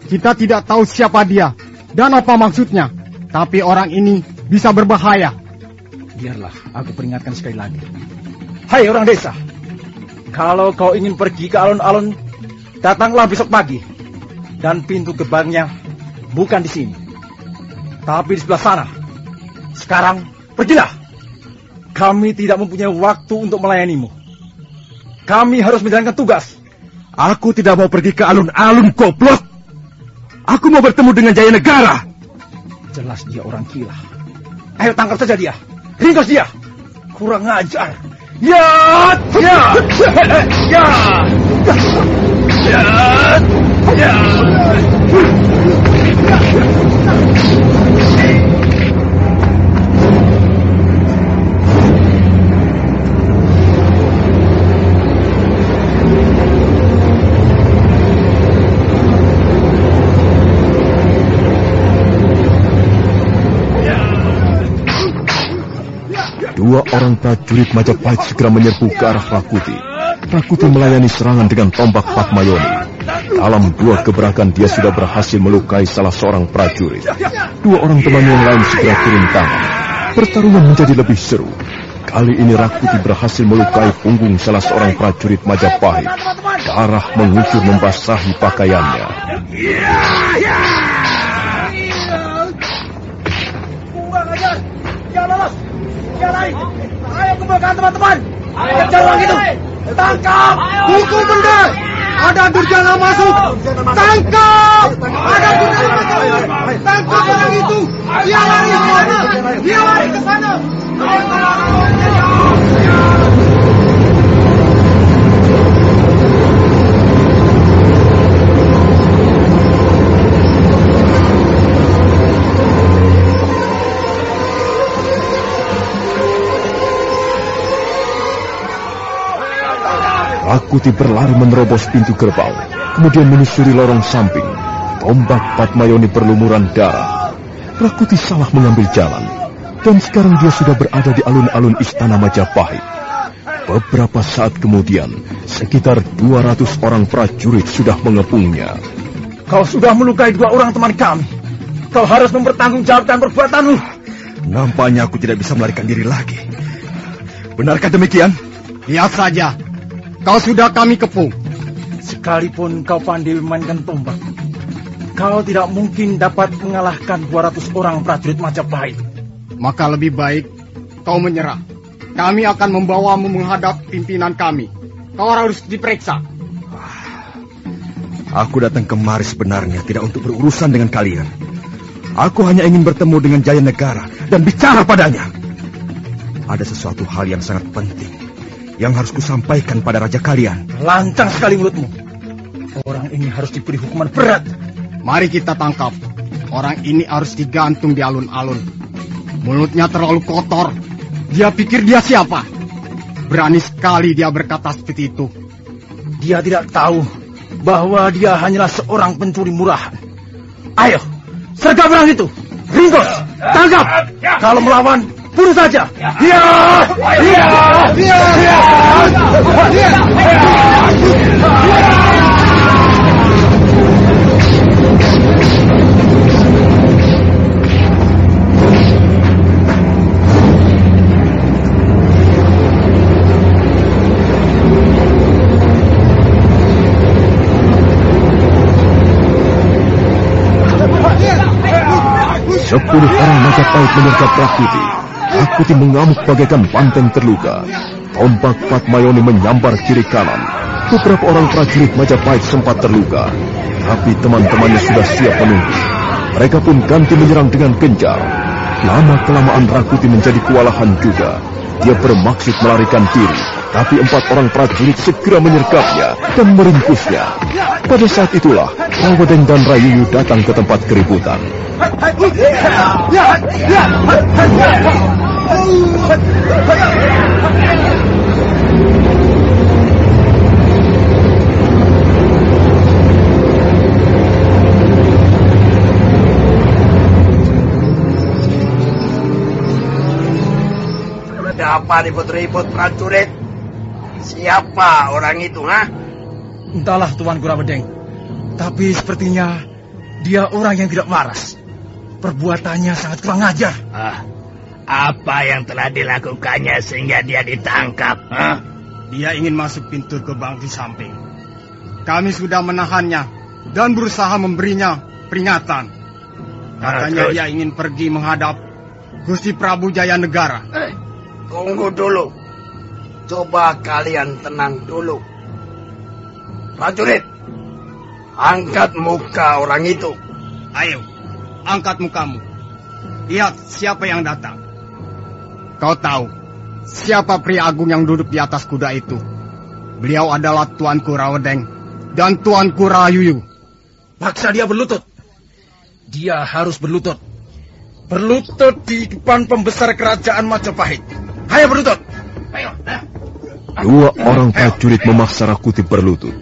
Kita tidak tahu siapa dia dan apa maksudnya. Tapi orang ini bisa berbahaya. Biarlah, aku peringatkan sekali lagi. Hai orang desa, kalau kau ingin pergi ke alun-alun, datanglah besok pagi. Dan pintu gerbangnya bukan di sini, tapi di sebelah sana. Sekarang pergilah. Kami tidak mempunyai waktu untuk melayanimu. Kami harus menjalankan tugas. Aku tidak mau pergi ke alun-alun goblok. Aku mau bertemu dengan Jaya Negara. Jelas dia orang gila. Ayo tangkap saja dia. Ringkas dia. Kurang ajar. Ya, ya, ya, ya, ya. Dua orang prajurit Majapahit segera menyerbu ke arah Rakuti. Rakuti melayani serangan dengan tombak Patmayoni. Dalam dua gebrakan dia sudah berhasil melukai salah seorang prajurit. Dua orang teman yang lain segera turun tangan. Pertarungan menjadi lebih seru. Kali ini Rakuti berhasil melukai punggung salah seorang prajurit Majapahit. Darah mengucur membasahi pakaiannya. Ayo kumpulkan teman-teman. Kejar orang itu. Tangkap. Hukum benda. Ada durjana masuk. Tangkap. Ada durjana masuk. Tangkap orang itu. Dia lari ke sana. Dia lari ke sana. Rakuti berlari menerobos pintu gerbang, kemudian menyusuri lorong samping. Tombak Patmayoni berlumuran darah. Rakuti salah mengambil jalan, dan sekarang dia sudah berada di alun-alun istana Majapahit. Beberapa saat kemudian, sekitar 200 orang prajurit sudah mengepungnya. Kau sudah melukai dua orang teman kami. Kau harus mempertanggungjawabkan perbuatanmu. Nampaknya aku tidak bisa melarikan diri lagi. Benarkah demikian? Lihat saja. Kau sudah kami kepung. Sekalipun kau pandai memainkan tombak, kau tidak mungkin dapat mengalahkan 200 orang prajurit Majapahit. Maka lebih baik kau menyerah. Kami akan membawamu menghadap pimpinan kami. Kau harus diperiksa. Aku datang kemari sebenarnya tidak untuk berurusan dengan kalian. Aku hanya ingin bertemu dengan Jaya Negara dan bicara padanya. Ada sesuatu hal yang sangat penting yang harus kusampaikan pada raja kalian. Lancang sekali mulutmu. Orang ini harus diberi hukuman berat. Mari kita tangkap. Orang ini harus digantung di alun-alun. Mulutnya terlalu kotor. Dia pikir dia siapa? Berani sekali dia berkata seperti itu. Dia tidak tahu bahwa dia hanyalah seorang pencuri murahan. Ayo, sergap orang itu. Ringkos, tangkap. Kalau melawan, bunuh saja. Ya, ya, ya, ya. Sepuluh orang Majapahit menyergap Rakuti. Rakuti mengamuk bagaikan banteng terluka. Tombak Patmayoni menyambar kiri kanan. Beberapa orang prajurit Majapahit sempat terluka. Tapi teman-temannya sudah siap menunggu. Mereka pun ganti menyerang dengan gencar. Lama-kelamaan Rakuti menjadi kewalahan juga. Dia bermaksud melarikan diri. Tapi empat orang prajurit segera menyergapnya dan meringkusnya. Pada saat itulah, Rawedeng dan Rayuyu datang ke tempat keributan. Ada apa ribut-ribut prajurit? Siapa orang itu, ha? Entahlah Tuan Gurawedeng. Tapi sepertinya dia orang yang tidak waras. Perbuatannya sangat kurang ajar. Ah, apa yang telah dilakukannya sehingga dia ditangkap? Ha? Dia ingin masuk pintu gerbang di samping. Kami sudah menahannya dan berusaha memberinya peringatan. Katanya terus? dia ingin pergi menghadap Gusti Prabu Jaya Negara. Eh, tunggu dulu. Coba kalian tenang dulu. Prajurit, angkat muka orang itu. Ayo, angkat mukamu. Lihat siapa yang datang. Kau tahu siapa pria agung yang duduk di atas kuda itu? Beliau adalah Tuanku Rawedeng dan Tuanku Rayuyu. Paksa dia berlutut. Dia harus berlutut. Berlutut di depan pembesar kerajaan Majapahit. Ayo berlutut. Ayo. Dua orang prajurit memaksa Rakuti berlutut.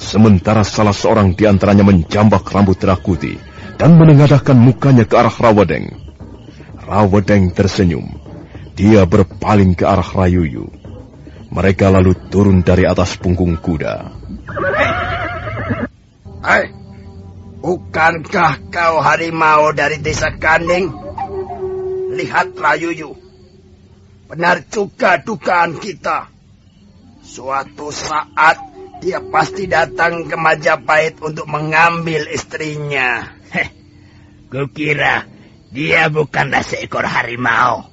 Sementara salah seorang di antaranya menjambak rambut Rakuti dan menengadahkan mukanya ke arah Rawedeng. Rawedeng tersenyum. Dia berpaling ke arah Rayuyu. Mereka lalu turun dari atas punggung kuda. Hai, bukankah kau harimau dari desa Kanding? Lihat Rayuyu. Benar juga dugaan kita. Suatu saat dia pasti datang ke Majapahit untuk mengambil istrinya. Heh, kukira dia bukanlah seekor harimau.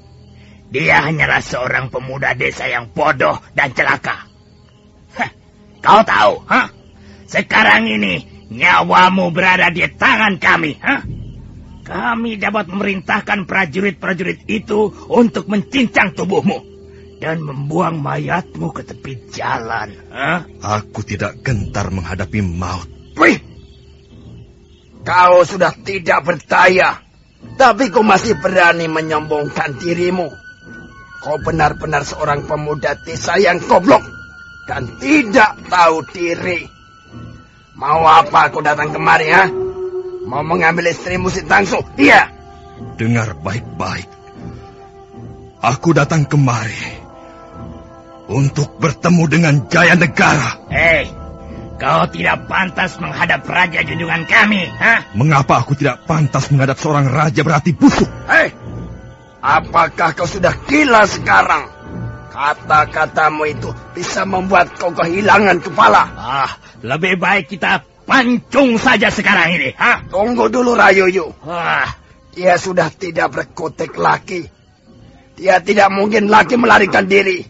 Dia hanyalah seorang pemuda desa yang bodoh dan celaka. Heh, kau tahu, ha? Sekarang ini nyawamu berada di tangan kami, ha? Kami dapat memerintahkan prajurit-prajurit itu untuk mencincang tubuhmu dan membuang mayatmu ke tepi jalan. Ha? Aku tidak gentar menghadapi maut. Wih! Kau sudah tidak berdaya, tapi kau masih berani menyombongkan dirimu. Kau benar-benar seorang pemuda desa yang goblok dan tidak tahu diri. Mau apa kau datang kemari, ha? Mau mengambil istrimu si Tangsu? Iya. Dengar baik-baik. Aku datang kemari untuk bertemu dengan Jaya Negara. Hei, kau tidak pantas menghadap raja junjungan kami, ha? Mengapa aku tidak pantas menghadap seorang raja berhati busuk? Hei, apakah kau sudah gila sekarang? Kata-katamu itu bisa membuat kau kehilangan kepala. Ah, lebih baik kita pancung saja sekarang ini, ha? Tunggu dulu, Rayuyu. Wah, dia sudah tidak berkutik lagi. Dia tidak mungkin lagi melarikan diri.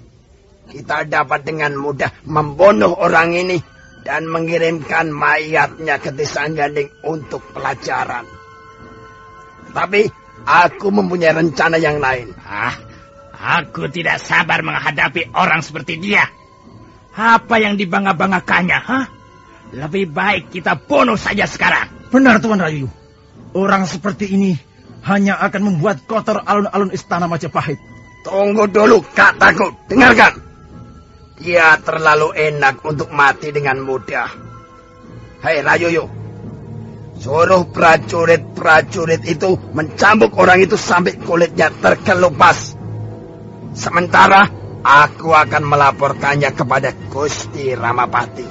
Kita dapat dengan mudah membunuh orang ini dan mengirimkan mayatnya ke desa Ganding untuk pelajaran. Tapi aku mempunyai rencana yang lain. Ah, aku tidak sabar menghadapi orang seperti dia. Apa yang dibangga-banggakannya, ha? Lebih baik kita bunuh saja sekarang. Benar Tuan Rayu. Orang seperti ini hanya akan membuat kotor alun-alun istana Majapahit. Tunggu dulu, kataku. Dengarkan. Dia terlalu enak untuk mati dengan mudah. Hei Rayoyo, suruh prajurit-prajurit itu mencambuk orang itu sampai kulitnya terkelupas. Sementara aku akan melaporkannya kepada Gusti Ramapati.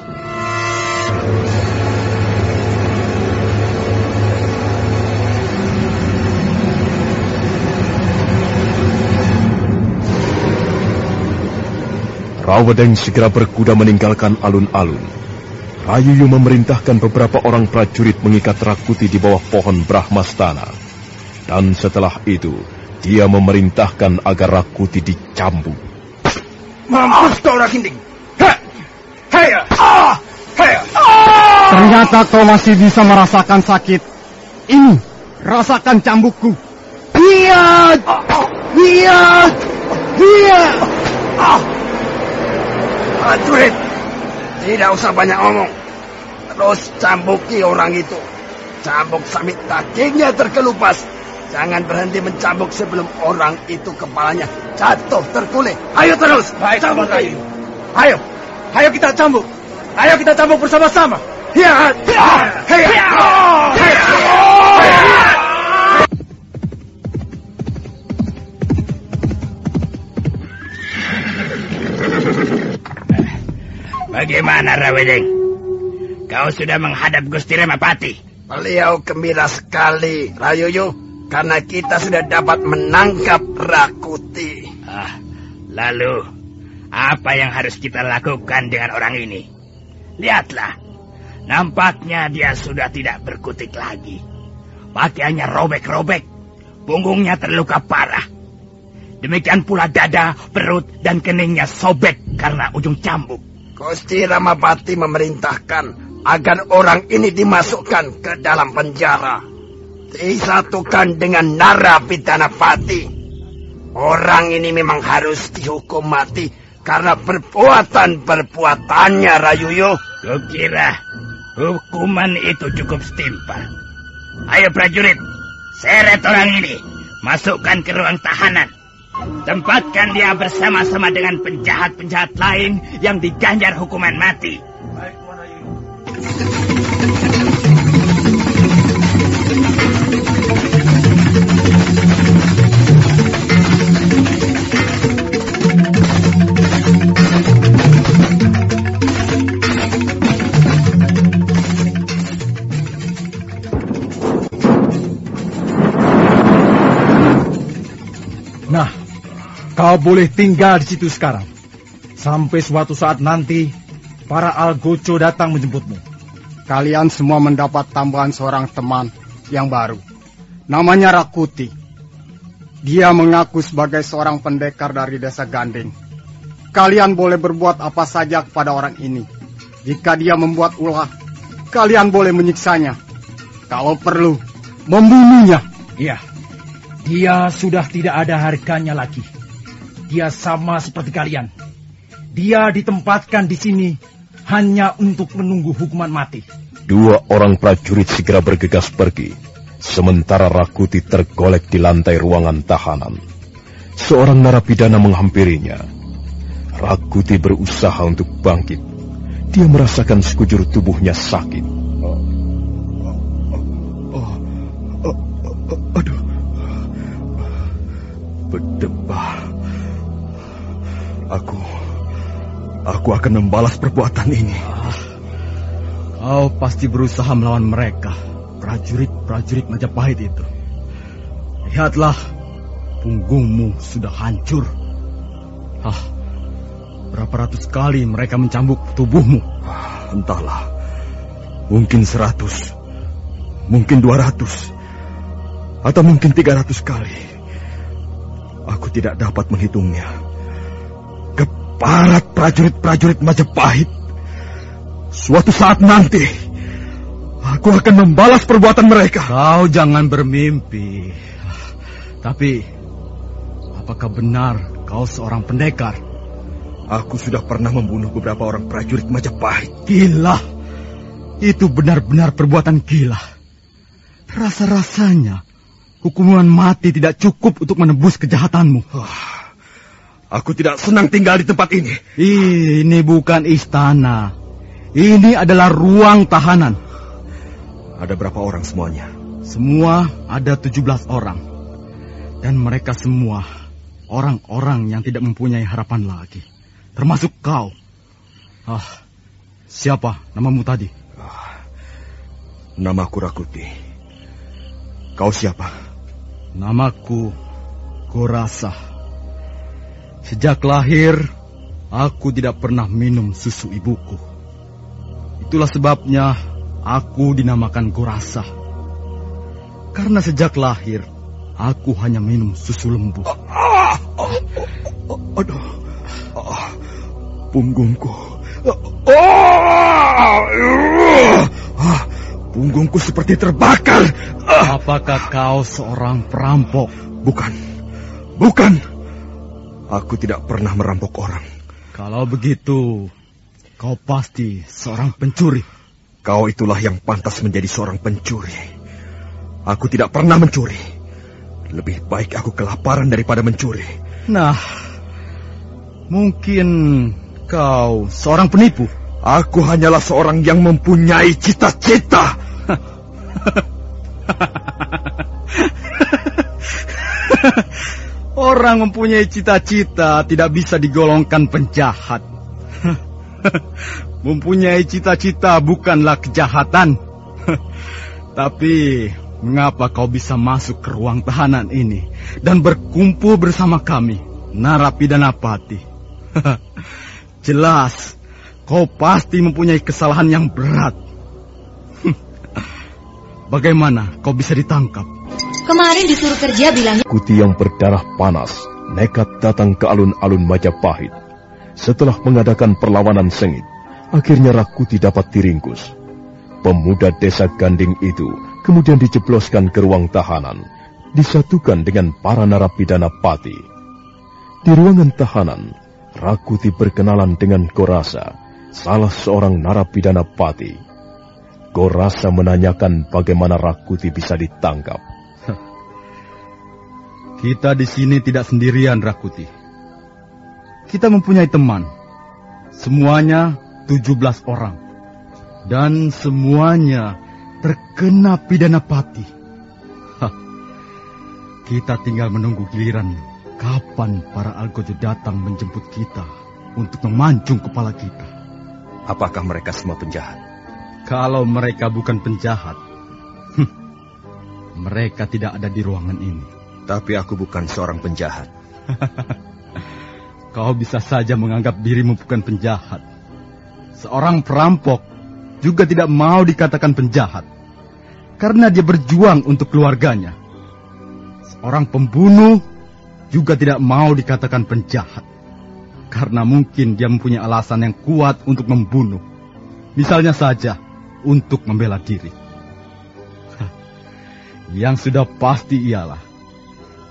Rawedeng segera berkuda meninggalkan alun-alun. Rayuyu memerintahkan beberapa orang prajurit mengikat Rakuti di bawah pohon Brahmastana. Dan setelah itu, dia memerintahkan agar Rakuti dicambuk. Mampus kau Rakinting! Hei! Ah! Ternyata kau masih bisa merasakan sakit. Ini, rasakan cambukku. Iya! Iya! Iya! Ah! Prajurit, tidak usah banyak ngomong. Terus cambuki orang itu. Cambuk sampai dagingnya terkelupas. Jangan berhenti mencambuk sebelum orang itu kepalanya jatuh terkulih. Ayo terus. Baik, cambuk Ayo. Ayo. Ayo kita cambuk. Ayo kita cambuk bersama-sama. Ya. Ya. Ya. Ya. Ya. Bagaimana Rawedeng? Kau sudah menghadap Gusti Remapati? Beliau gembira sekali, Rayuyu, karena kita sudah dapat menangkap Rakuti. Ah, lalu apa yang harus kita lakukan dengan orang ini? Lihatlah, nampaknya dia sudah tidak berkutik lagi. Pakaiannya robek-robek, punggungnya terluka parah. Demikian pula dada, perut, dan keningnya sobek karena ujung cambuk. Gusti Ramapati memerintahkan agar orang ini dimasukkan ke dalam penjara. Disatukan dengan narapidana pati. Orang ini memang harus dihukum mati karena perbuatan-perbuatannya, Rayuyo. Kukira hukuman itu cukup setimpal. Ayo prajurit, seret orang ini. Masukkan ke ruang tahanan. Tempatkan dia bersama-sama dengan penjahat-penjahat lain yang diganjar hukuman mati. Nah, Kau boleh tinggal di situ sekarang. Sampai suatu saat nanti, para Algojo datang menjemputmu. Kalian semua mendapat tambahan seorang teman yang baru. Namanya Rakuti. Dia mengaku sebagai seorang pendekar dari desa Ganding. Kalian boleh berbuat apa saja kepada orang ini. Jika dia membuat ulah, kalian boleh menyiksanya. Kalau perlu, membunuhnya. Iya, dia sudah tidak ada harganya lagi. Dia sama seperti kalian. Dia ditempatkan di sini hanya untuk menunggu hukuman mati. Dua orang prajurit segera bergegas pergi, sementara Rakuti tergolek di lantai ruangan tahanan. Seorang narapidana menghampirinya. Rakuti berusaha untuk bangkit. Dia merasakan sekujur tubuhnya sakit. Oh, oh, oh, aduh, berdebar. Aku... Aku akan membalas perbuatan ini. Ah, kau pasti berusaha melawan mereka. Prajurit-prajurit Majapahit itu. Lihatlah, punggungmu sudah hancur. Ah, berapa ratus kali mereka mencambuk tubuhmu? Ah, entahlah, mungkin seratus, mungkin dua ratus, atau mungkin tiga ratus kali. Aku tidak dapat menghitungnya para prajurit-prajurit Majapahit. Suatu saat nanti, aku akan membalas perbuatan mereka. Kau jangan bermimpi. Tapi, apakah benar kau seorang pendekar? Aku sudah pernah membunuh beberapa orang prajurit Majapahit. Gila. Itu benar-benar perbuatan gila. Rasa-rasanya hukuman mati tidak cukup untuk menebus kejahatanmu. Oh, Aku tidak senang tinggal di tempat ini. Ini bukan istana. Ini adalah ruang tahanan. Ada berapa orang semuanya? Semua ada 17 orang. Dan mereka semua orang-orang yang tidak mempunyai harapan lagi. Termasuk kau. Ah, siapa namamu tadi? Ah, namaku Rakuti. Kau siapa? Namaku Gorasa. Sejak lahir, aku tidak pernah minum susu ibuku. Itulah sebabnya aku dinamakan Gorasa. Karena sejak lahir, aku hanya minum susu lembu. Aduh, punggungku. Punggungku seperti terbakar. Ah. Apakah kau seorang perampok? Bukan, bukan. Aku tidak pernah merampok orang. Kalau begitu, kau pasti seorang pencuri. Kau itulah yang pantas menjadi seorang pencuri. Aku tidak pernah mencuri. Lebih baik aku kelaparan daripada mencuri. Nah, mungkin kau seorang penipu. Aku hanyalah seorang yang mempunyai cita-cita. Orang mempunyai cita-cita tidak bisa digolongkan penjahat. mempunyai cita-cita bukanlah kejahatan. Tapi mengapa kau bisa masuk ke ruang tahanan ini dan berkumpul bersama kami, narapidana pati? Jelas, kau pasti mempunyai kesalahan yang berat. Bagaimana kau bisa ditangkap? Kemarin disuruh kerja bilangnya... Kuti yang berdarah panas nekat datang ke alun-alun Majapahit. Setelah mengadakan perlawanan sengit, akhirnya Rakuti dapat diringkus. Pemuda desa Ganding itu kemudian dijebloskan ke ruang tahanan, disatukan dengan para narapidana pati. Di ruangan tahanan, Rakuti berkenalan dengan Gorasa, salah seorang narapidana pati. Gorasa menanyakan bagaimana Rakuti bisa ditangkap. Kita di sini tidak sendirian, Rakuti. Kita mempunyai teman. Semuanya 17 orang. Dan semuanya terkena pidana pati. Hah. Kita tinggal menunggu giliran kapan para algojo datang menjemput kita untuk memancung kepala kita. Apakah mereka semua penjahat? Kalau mereka bukan penjahat, mereka tidak ada di ruangan ini. Tapi aku bukan seorang penjahat. Kau bisa saja menganggap dirimu bukan penjahat. Seorang perampok juga tidak mau dikatakan penjahat. Karena dia berjuang untuk keluarganya. Seorang pembunuh juga tidak mau dikatakan penjahat. Karena mungkin dia mempunyai alasan yang kuat untuk membunuh. Misalnya saja, untuk membela diri. Yang sudah pasti ialah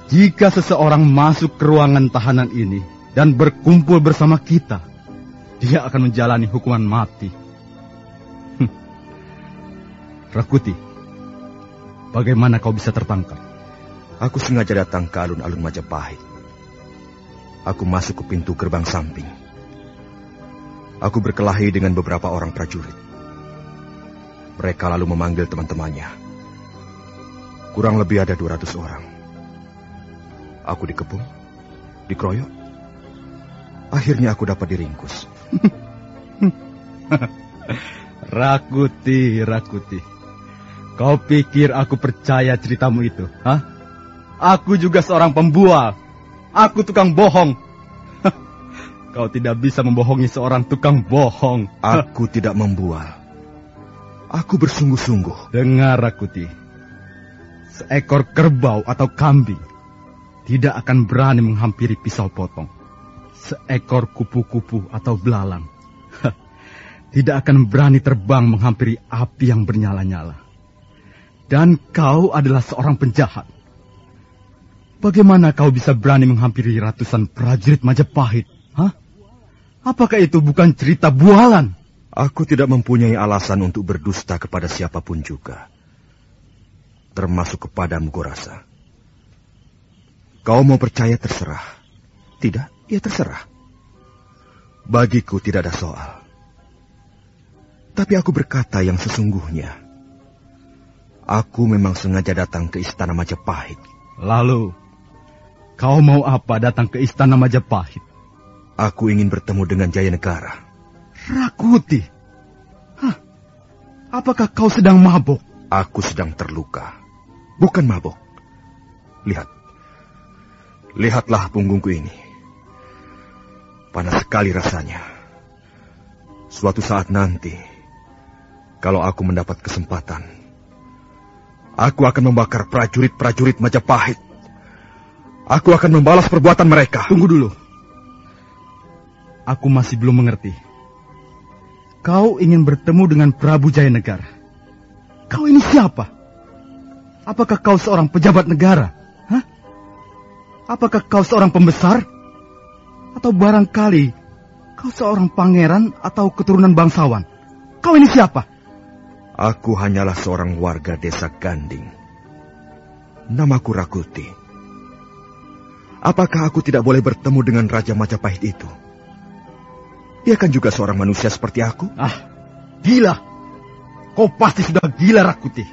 jika seseorang masuk ke ruangan tahanan ini dan berkumpul bersama kita, dia akan menjalani hukuman mati. Hm. Rakuti, bagaimana kau bisa tertangkap? Aku sengaja datang ke alun-alun Majapahit. Aku masuk ke pintu gerbang samping. Aku berkelahi dengan beberapa orang prajurit. Mereka lalu memanggil teman-temannya. Kurang lebih ada 200 orang. Aku dikepung, dikeroyok. Akhirnya aku dapat diringkus. Rakuti, Rakuti. Kau pikir aku percaya ceritamu itu? Hah? Aku juga seorang pembual. Aku tukang bohong. Kau tidak bisa membohongi seorang tukang bohong. Aku tidak membual. Aku bersungguh-sungguh. Dengar, Rakuti. Seekor kerbau atau kambing tidak akan berani menghampiri pisau potong. Seekor kupu-kupu atau belalang tidak akan berani terbang menghampiri api yang bernyala-nyala. Dan kau adalah seorang penjahat. Bagaimana kau bisa berani menghampiri ratusan prajurit Majapahit? Hah? Apakah itu bukan cerita bualan? Aku tidak mempunyai alasan untuk berdusta kepada siapa pun juga. Termasuk kepadamu, Gorasa. Kau mau percaya terserah. Tidak? Ya terserah. Bagiku tidak ada soal. Tapi aku berkata yang sesungguhnya. Aku memang sengaja datang ke istana Majapahit. Lalu, kau mau apa datang ke istana Majapahit? Aku ingin bertemu dengan Jaya Negara. Rakuti? Hah? Apakah kau sedang mabuk? Aku sedang terluka. Bukan mabuk. Lihat. Lihatlah punggungku ini. Panas sekali rasanya. Suatu saat nanti, kalau aku mendapat kesempatan, aku akan membakar prajurit-prajurit Majapahit. Aku akan membalas perbuatan mereka. Tunggu dulu. Aku masih belum mengerti. Kau ingin bertemu dengan Prabu Jaya Negara. Kau ini siapa? Apakah kau seorang pejabat negara? Apakah kau seorang pembesar? Atau barangkali kau seorang pangeran atau keturunan bangsawan? Kau ini siapa? Aku hanyalah seorang warga desa Ganding. Namaku Rakuti. Apakah aku tidak boleh bertemu dengan Raja Majapahit itu? Dia kan juga seorang manusia seperti aku. Ah, gila. Kau pasti sudah gila, Rakuti.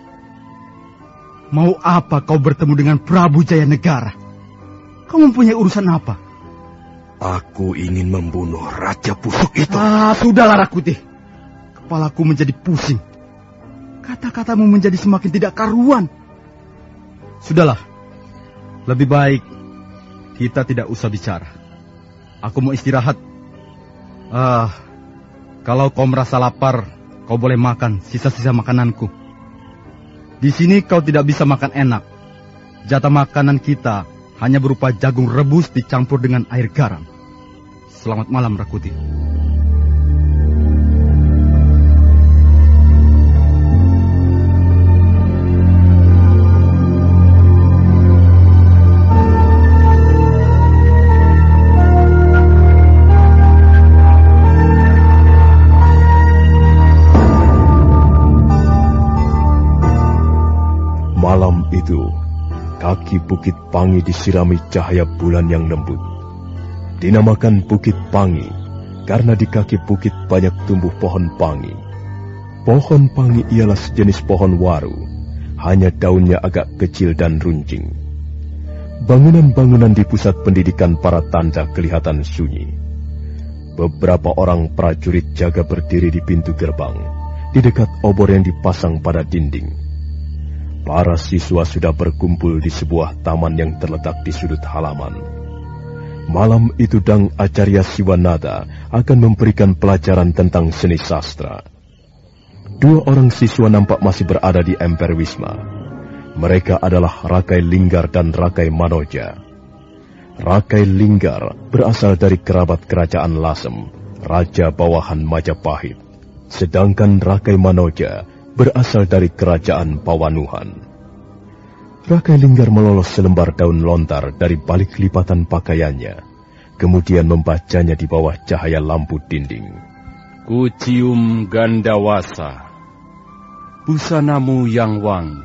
Mau apa kau bertemu dengan Prabu Jaya Negara? Kau mempunyai urusan apa? Aku ingin membunuh Raja Pusuk itu. Ah, sudahlah, Rakuti. Kepalaku menjadi pusing. Kata-katamu menjadi semakin tidak karuan. Sudahlah. Lebih baik kita tidak usah bicara. Aku mau istirahat. Ah, kalau kau merasa lapar, kau boleh makan sisa-sisa makananku. Di sini kau tidak bisa makan enak. Jatah makanan kita hanya berupa jagung rebus dicampur dengan air garam. Selamat malam, Rakuti. Kaki Bukit Pangi disirami cahaya bulan yang lembut. Dinamakan Bukit Pangi karena di kaki bukit banyak tumbuh pohon pangi. Pohon pangi ialah sejenis pohon waru, hanya daunnya agak kecil dan runcing. Bangunan-bangunan di pusat pendidikan para tanda kelihatan sunyi. Beberapa orang prajurit jaga berdiri di pintu gerbang, di dekat obor yang dipasang pada dinding. Para siswa sudah berkumpul di sebuah taman yang terletak di sudut halaman. Malam itu Dang Acarya Siwanada akan memberikan pelajaran tentang seni sastra. Dua orang siswa nampak masih berada di emper Wisma. Mereka adalah Rakai Linggar dan Rakai Manoja. Rakai Linggar berasal dari kerabat kerajaan Lasem, Raja Bawahan Majapahit. Sedangkan Rakai Manoja berasal dari kerajaan Pawanuhan. Rakai Linggar melolos selembar daun lontar dari balik lipatan pakaiannya, kemudian membacanya di bawah cahaya lampu dinding. Kucium gandawasa, busanamu yang wangi.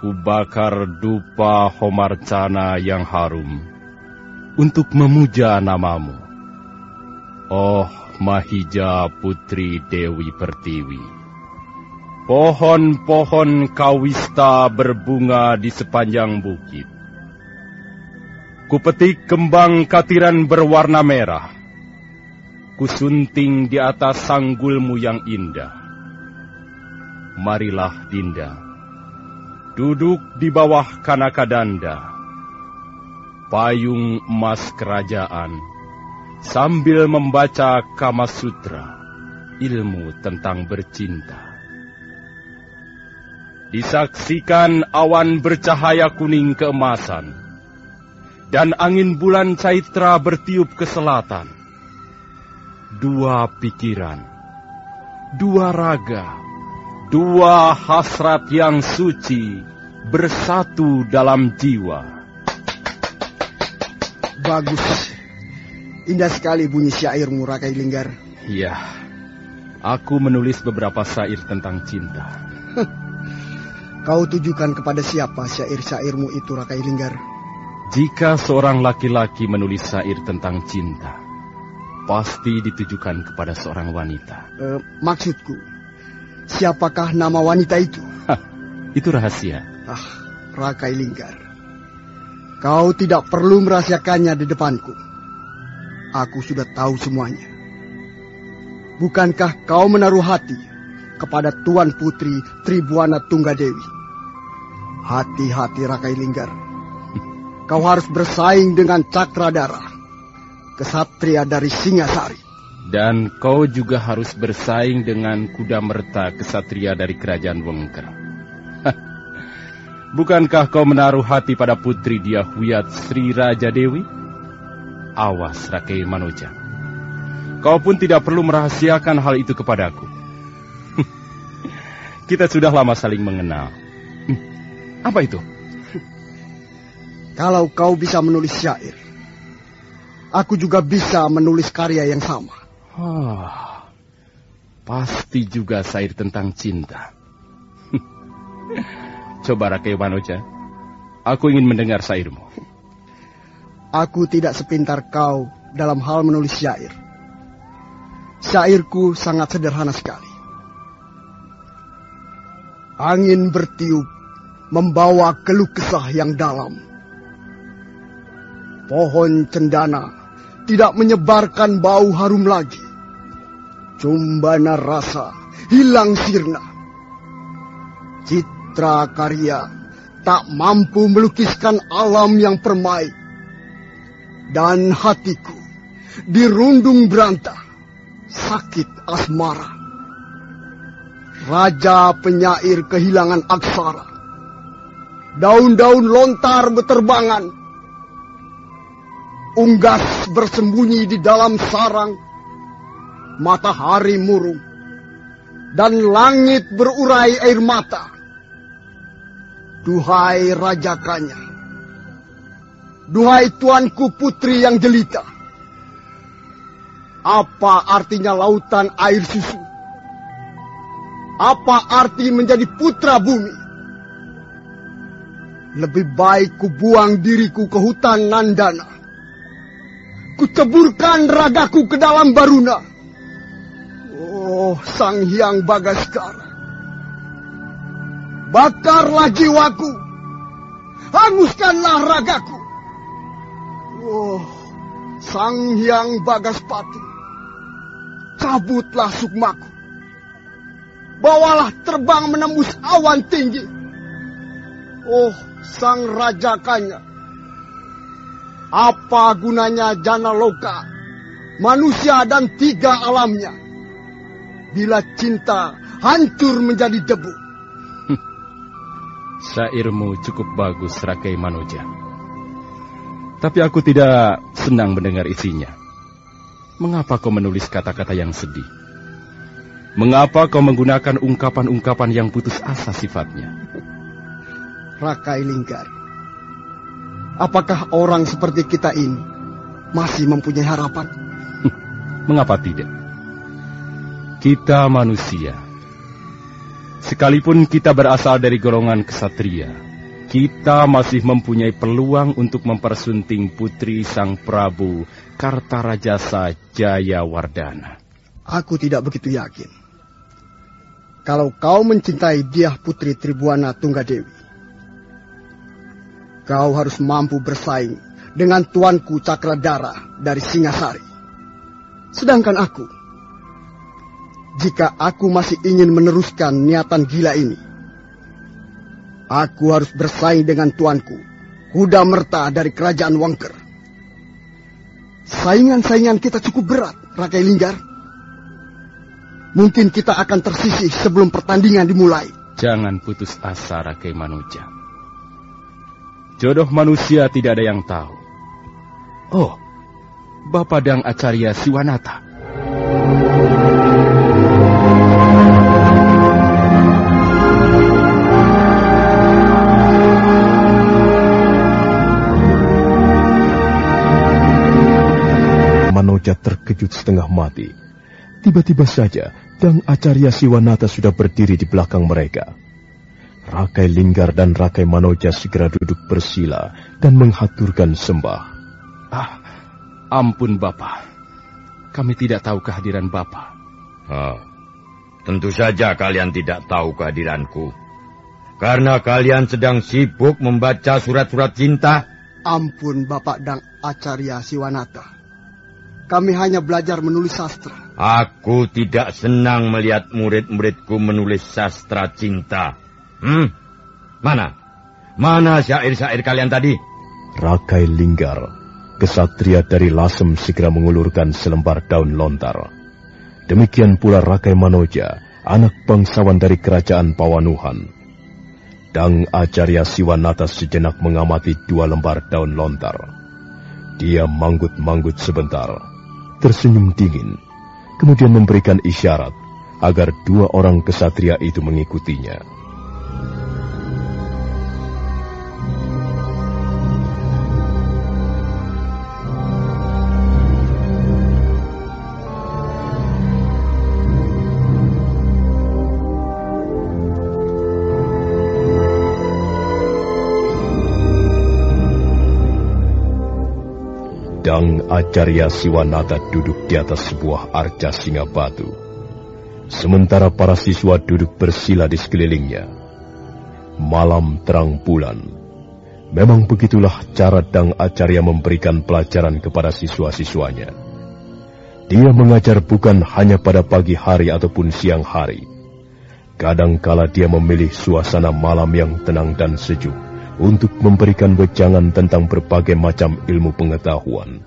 Kubakar dupa homarcana yang harum untuk memuja namamu. Oh Mahija Putri Dewi Pertiwi. Pohon-pohon kawista berbunga di sepanjang bukit. Kupetik kembang katiran berwarna merah. Kusunting di atas sanggulmu yang indah. Marilah Dinda, duduk di bawah kanakadanda. Payung emas kerajaan, sambil membaca Kama Sutra, ilmu tentang bercinta. Disaksikan awan bercahaya kuning keemasan, dan angin bulan caitra bertiup ke selatan. Dua pikiran, dua raga, dua hasrat yang suci bersatu dalam jiwa. Bagus. Indah sekali bunyi syairmu, Rakai Linggar. Ya, aku menulis beberapa syair tentang cinta. Kau tujukan kepada siapa syair-syairmu itu, Rakai Linggar? Jika seorang laki-laki menulis syair tentang cinta, pasti ditujukan kepada seorang wanita. Eh, maksudku, siapakah nama wanita itu? Hah, itu rahasia. Ah, Rakai Linggar. Kau tidak perlu merahasiakannya di depanku. Aku sudah tahu semuanya. Bukankah kau menaruh hati kepada Tuan Putri Tribuana Tunggadewi? Hati-hati Rakai Linggar. Kau harus bersaing dengan Cakradara, kesatria dari Singasari. Dan kau juga harus bersaing dengan Kuda Merta, kesatria dari kerajaan Wengker. Bukankah kau menaruh hati pada putri dia Huyat Sri Raja Dewi? Awas, Rakai Manoja. Kau pun tidak perlu merahasiakan hal itu kepadaku. Kita sudah lama saling mengenal. Hmm, Apa itu? Kalau kau bisa menulis syair, aku juga bisa menulis karya yang sama. Ah, pasti juga syair tentang cinta. Coba Rakai Manoja, aku ingin mendengar syairmu. Aku tidak sepintar kau dalam hal menulis syair. Syairku sangat sederhana sekali. Angin bertiup membawa keluh kesah yang dalam. Pohon cendana tidak menyebarkan bau harum lagi. Cumbana rasa hilang sirna. Citra karya tak mampu melukiskan alam yang permai. Dan hatiku dirundung berantah sakit asmara. Raja penyair kehilangan aksara. Daun-daun lontar beterbangan. Unggas bersembunyi di dalam sarang. Matahari murung. Dan langit berurai air mata. Duhai rajakanya. Duhai tuanku putri yang jelita. Apa artinya lautan air susu? Apa arti menjadi putra bumi? Lebih baik ku buang diriku ke hutan Nandana. Kuceburkan ragaku ke dalam baruna. Oh, Sang Hyang Bagaskara. Bakarlah jiwaku. Hanguskanlah ragaku. Oh, Sang Hyang Bagaspati. Cabutlah sukmaku. Bawalah terbang menembus awan tinggi. Oh, sang raja kanya. Apa gunanya jana loka, manusia dan tiga alamnya. Bila cinta hancur menjadi debu. Syairmu cukup bagus, Rakai Manoja. Tapi aku tidak senang mendengar isinya. Mengapa kau menulis kata-kata yang sedih? Mengapa kau menggunakan ungkapan-ungkapan yang putus asa sifatnya? Rakai Linggar. Apakah orang seperti kita ini masih mempunyai harapan? Mengapa tidak? Kita manusia. Sekalipun kita berasal dari golongan kesatria, kita masih mempunyai peluang untuk mempersunting putri Sang Prabu Kartarajasa Jayawardana. Aku tidak begitu yakin. Kalau kau mencintai dia putri Tribuana Tunggadewi, kau harus mampu bersaing dengan tuanku Cakradara dari Singasari. Sedangkan aku, jika aku masih ingin meneruskan niatan gila ini, aku harus bersaing dengan tuanku, Kuda Merta dari kerajaan Wangker. Saingan-saingan kita cukup berat, Rakai Linggar. Mungkin kita akan tersisih sebelum pertandingan dimulai. Jangan putus asa, Rakai Manuja. Jodoh manusia tidak ada yang tahu. Oh, Bapak Dang Acarya Siwanata. Manoja terkejut setengah mati. Tiba-tiba saja, Dang Acarya Siwanata sudah berdiri di belakang mereka. Rakai Linggar dan Rakai Manoja segera duduk bersila dan menghaturkan sembah. Ah, ampun Bapak. Kami tidak tahu kehadiran Bapak. Ah, tentu saja kalian tidak tahu kehadiranku. Karena kalian sedang sibuk membaca surat-surat cinta. Ampun Bapak dan Acarya Siwanata. Kami hanya belajar menulis sastra. Aku tidak senang melihat murid-muridku menulis sastra cinta. Hmm? Mana? Mana syair-syair kalian tadi? Rakai Linggar, kesatria dari Lasem segera mengulurkan selembar daun lontar. Demikian pula Rakai Manoja, anak bangsawan dari kerajaan Pawanuhan. Dang Acarya Siwanata sejenak mengamati dua lembar daun lontar. Dia manggut-manggut sebentar, tersenyum dingin, kemudian memberikan isyarat agar dua orang kesatria itu mengikutinya. Dang Acarya Siwanata duduk di atas sebuah arca singa batu. Sementara para siswa duduk bersila di sekelilingnya. Malam terang bulan. Memang begitulah cara Dang Acarya memberikan pelajaran kepada siswa-siswanya. Dia mengajar bukan hanya pada pagi hari ataupun siang hari. Kadangkala dia memilih suasana malam yang tenang dan sejuk untuk memberikan wejangan tentang berbagai macam ilmu pengetahuan.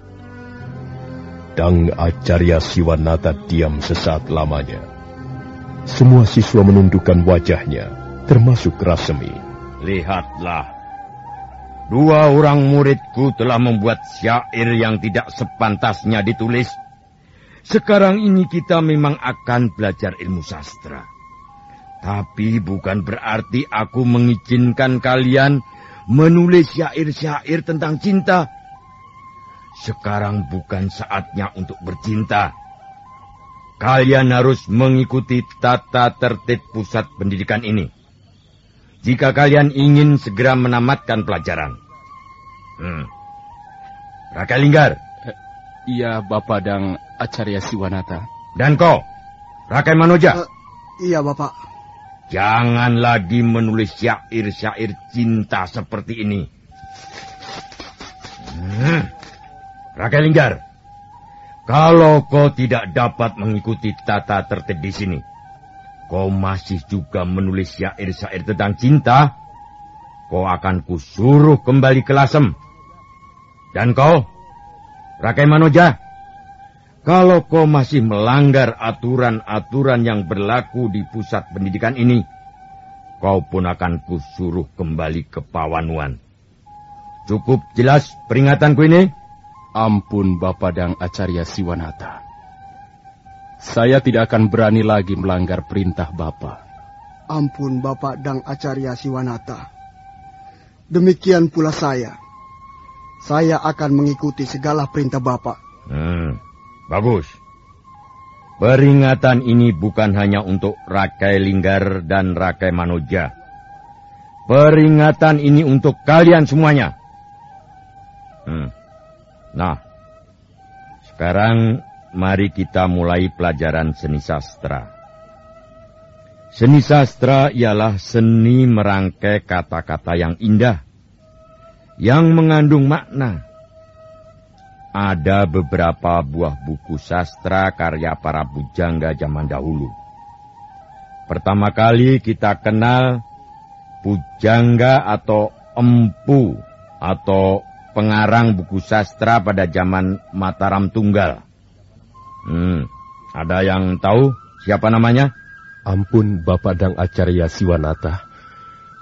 Dang Acarya Siwanata diam sesaat lamanya. Semua siswa menundukkan wajahnya, termasuk Rasemi. Lihatlah, dua orang muridku telah membuat syair yang tidak sepantasnya ditulis. Sekarang ini kita memang akan belajar ilmu sastra. Tapi bukan berarti aku mengizinkan kalian menulis syair-syair tentang cinta. Sekarang bukan saatnya untuk bercinta. Kalian harus mengikuti tata tertib pusat pendidikan ini. Jika kalian ingin segera menamatkan pelajaran. Hmm. Raka Linggar. Iya, Bapak dan Acarya Siwanata. Dan kau, Rakai Manoja. Uh, iya, Bapak. Jangan lagi menulis syair-syair cinta seperti ini. Hmm. Rakai Linggar, kalau kau tidak dapat mengikuti tata tertib di sini, kau masih juga menulis syair-syair tentang cinta, kau akan kusuruh kembali ke Lasem. Dan kau, Rakai Manoja, kalau kau masih melanggar aturan-aturan yang berlaku di pusat pendidikan ini, kau pun akan kusuruh kembali ke Pawanuan. Cukup jelas peringatanku ini? Ampun Bapak dan Acarya Siwanata. Saya tidak akan berani lagi melanggar perintah Bapak. Ampun Bapak dan Acarya Siwanata. Demikian pula saya. Saya akan mengikuti segala perintah Bapak. Hmm, bagus. Peringatan ini bukan hanya untuk Rakai Linggar dan Rakai Manoja. Peringatan ini untuk kalian semuanya. Hmm. Nah, sekarang mari kita mulai pelajaran seni sastra. Seni sastra ialah seni merangkai kata-kata yang indah, yang mengandung makna. Ada beberapa buah buku sastra karya para bujangga zaman dahulu. Pertama kali kita kenal pujangga atau empu atau pengarang buku sastra pada zaman Mataram Tunggal. Hmm, ada yang tahu siapa namanya? Ampun Bapak Dang Acarya Siwanata.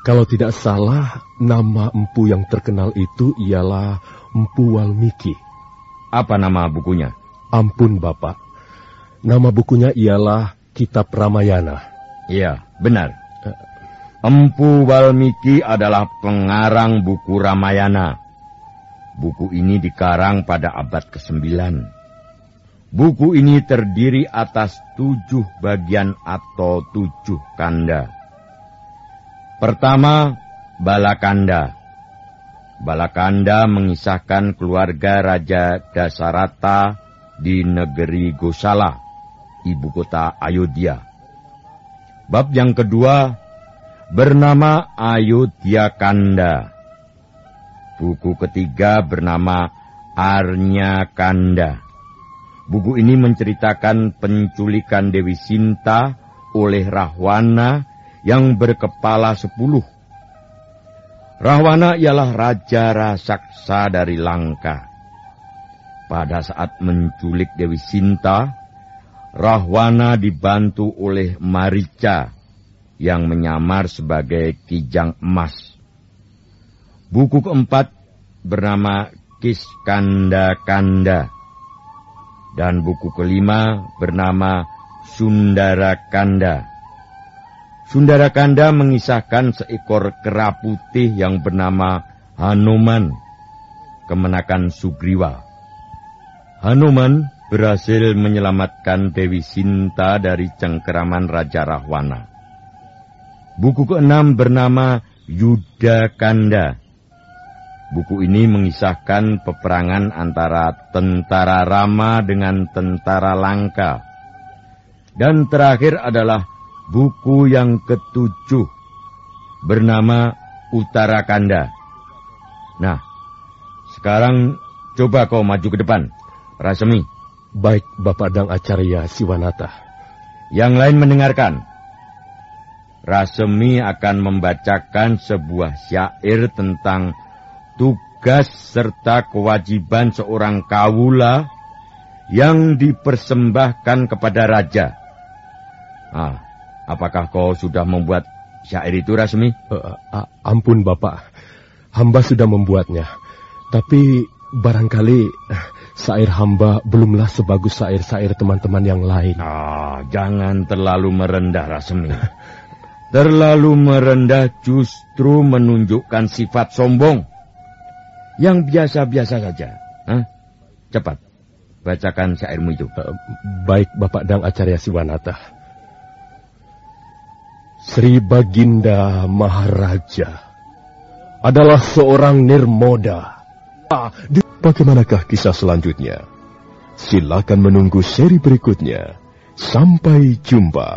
Kalau tidak salah, nama empu yang terkenal itu ialah Empu Walmiki. Apa nama bukunya? Ampun Bapak. Nama bukunya ialah Kitab Ramayana. Iya, benar. Empu Walmiki adalah pengarang buku Ramayana. Buku ini dikarang pada abad ke-9. Buku ini terdiri atas tujuh bagian atau tujuh kanda. Pertama, Balakanda. Balakanda mengisahkan keluarga Raja Dasarata di negeri Gosala, ibu kota Ayodhya. Bab yang kedua bernama Ayodhya Kanda. Buku ketiga bernama Arnya Kanda. Buku ini menceritakan penculikan Dewi Sinta oleh Rahwana yang berkepala sepuluh. Rahwana ialah raja raksasa dari Langka. Pada saat menculik Dewi Sinta, Rahwana dibantu oleh Marica yang menyamar sebagai kijang emas. Buku keempat bernama Kiskanda Kanda. Dan buku kelima bernama Sundara Kanda. Sundara Kanda mengisahkan seekor kera putih yang bernama Hanuman, kemenakan Sugriwa. Hanuman berhasil menyelamatkan Dewi Sinta dari cengkeraman Raja Rahwana. Buku keenam bernama Yuda Kanda. Buku ini mengisahkan peperangan antara tentara Rama dengan tentara Langka. Dan terakhir adalah buku yang ketujuh bernama Utara Kanda. Nah, sekarang coba kau maju ke depan, Rasemi. Baik, Bapak Dang Acarya Siwanata. Yang lain mendengarkan. Rasemi akan membacakan sebuah syair tentang tugas serta kewajiban seorang kawula yang dipersembahkan kepada raja. Ah, Apakah kau sudah membuat syair itu, Rasmi? Uh, uh, ampun, Bapak. Hamba sudah membuatnya. Tapi barangkali uh, syair hamba belumlah sebagus syair-syair teman-teman yang lain. Ah, jangan terlalu merendah, Rasmi. terlalu merendah justru menunjukkan sifat sombong. Yang biasa-biasa saja. Hah? Cepat, bacakan syairmu itu. Uh, baik, Bapak Dang Acarya Siwanata. Sri Baginda Maharaja adalah seorang nirmoda. Bagaimanakah kisah selanjutnya? Silakan menunggu seri berikutnya. Sampai jumpa.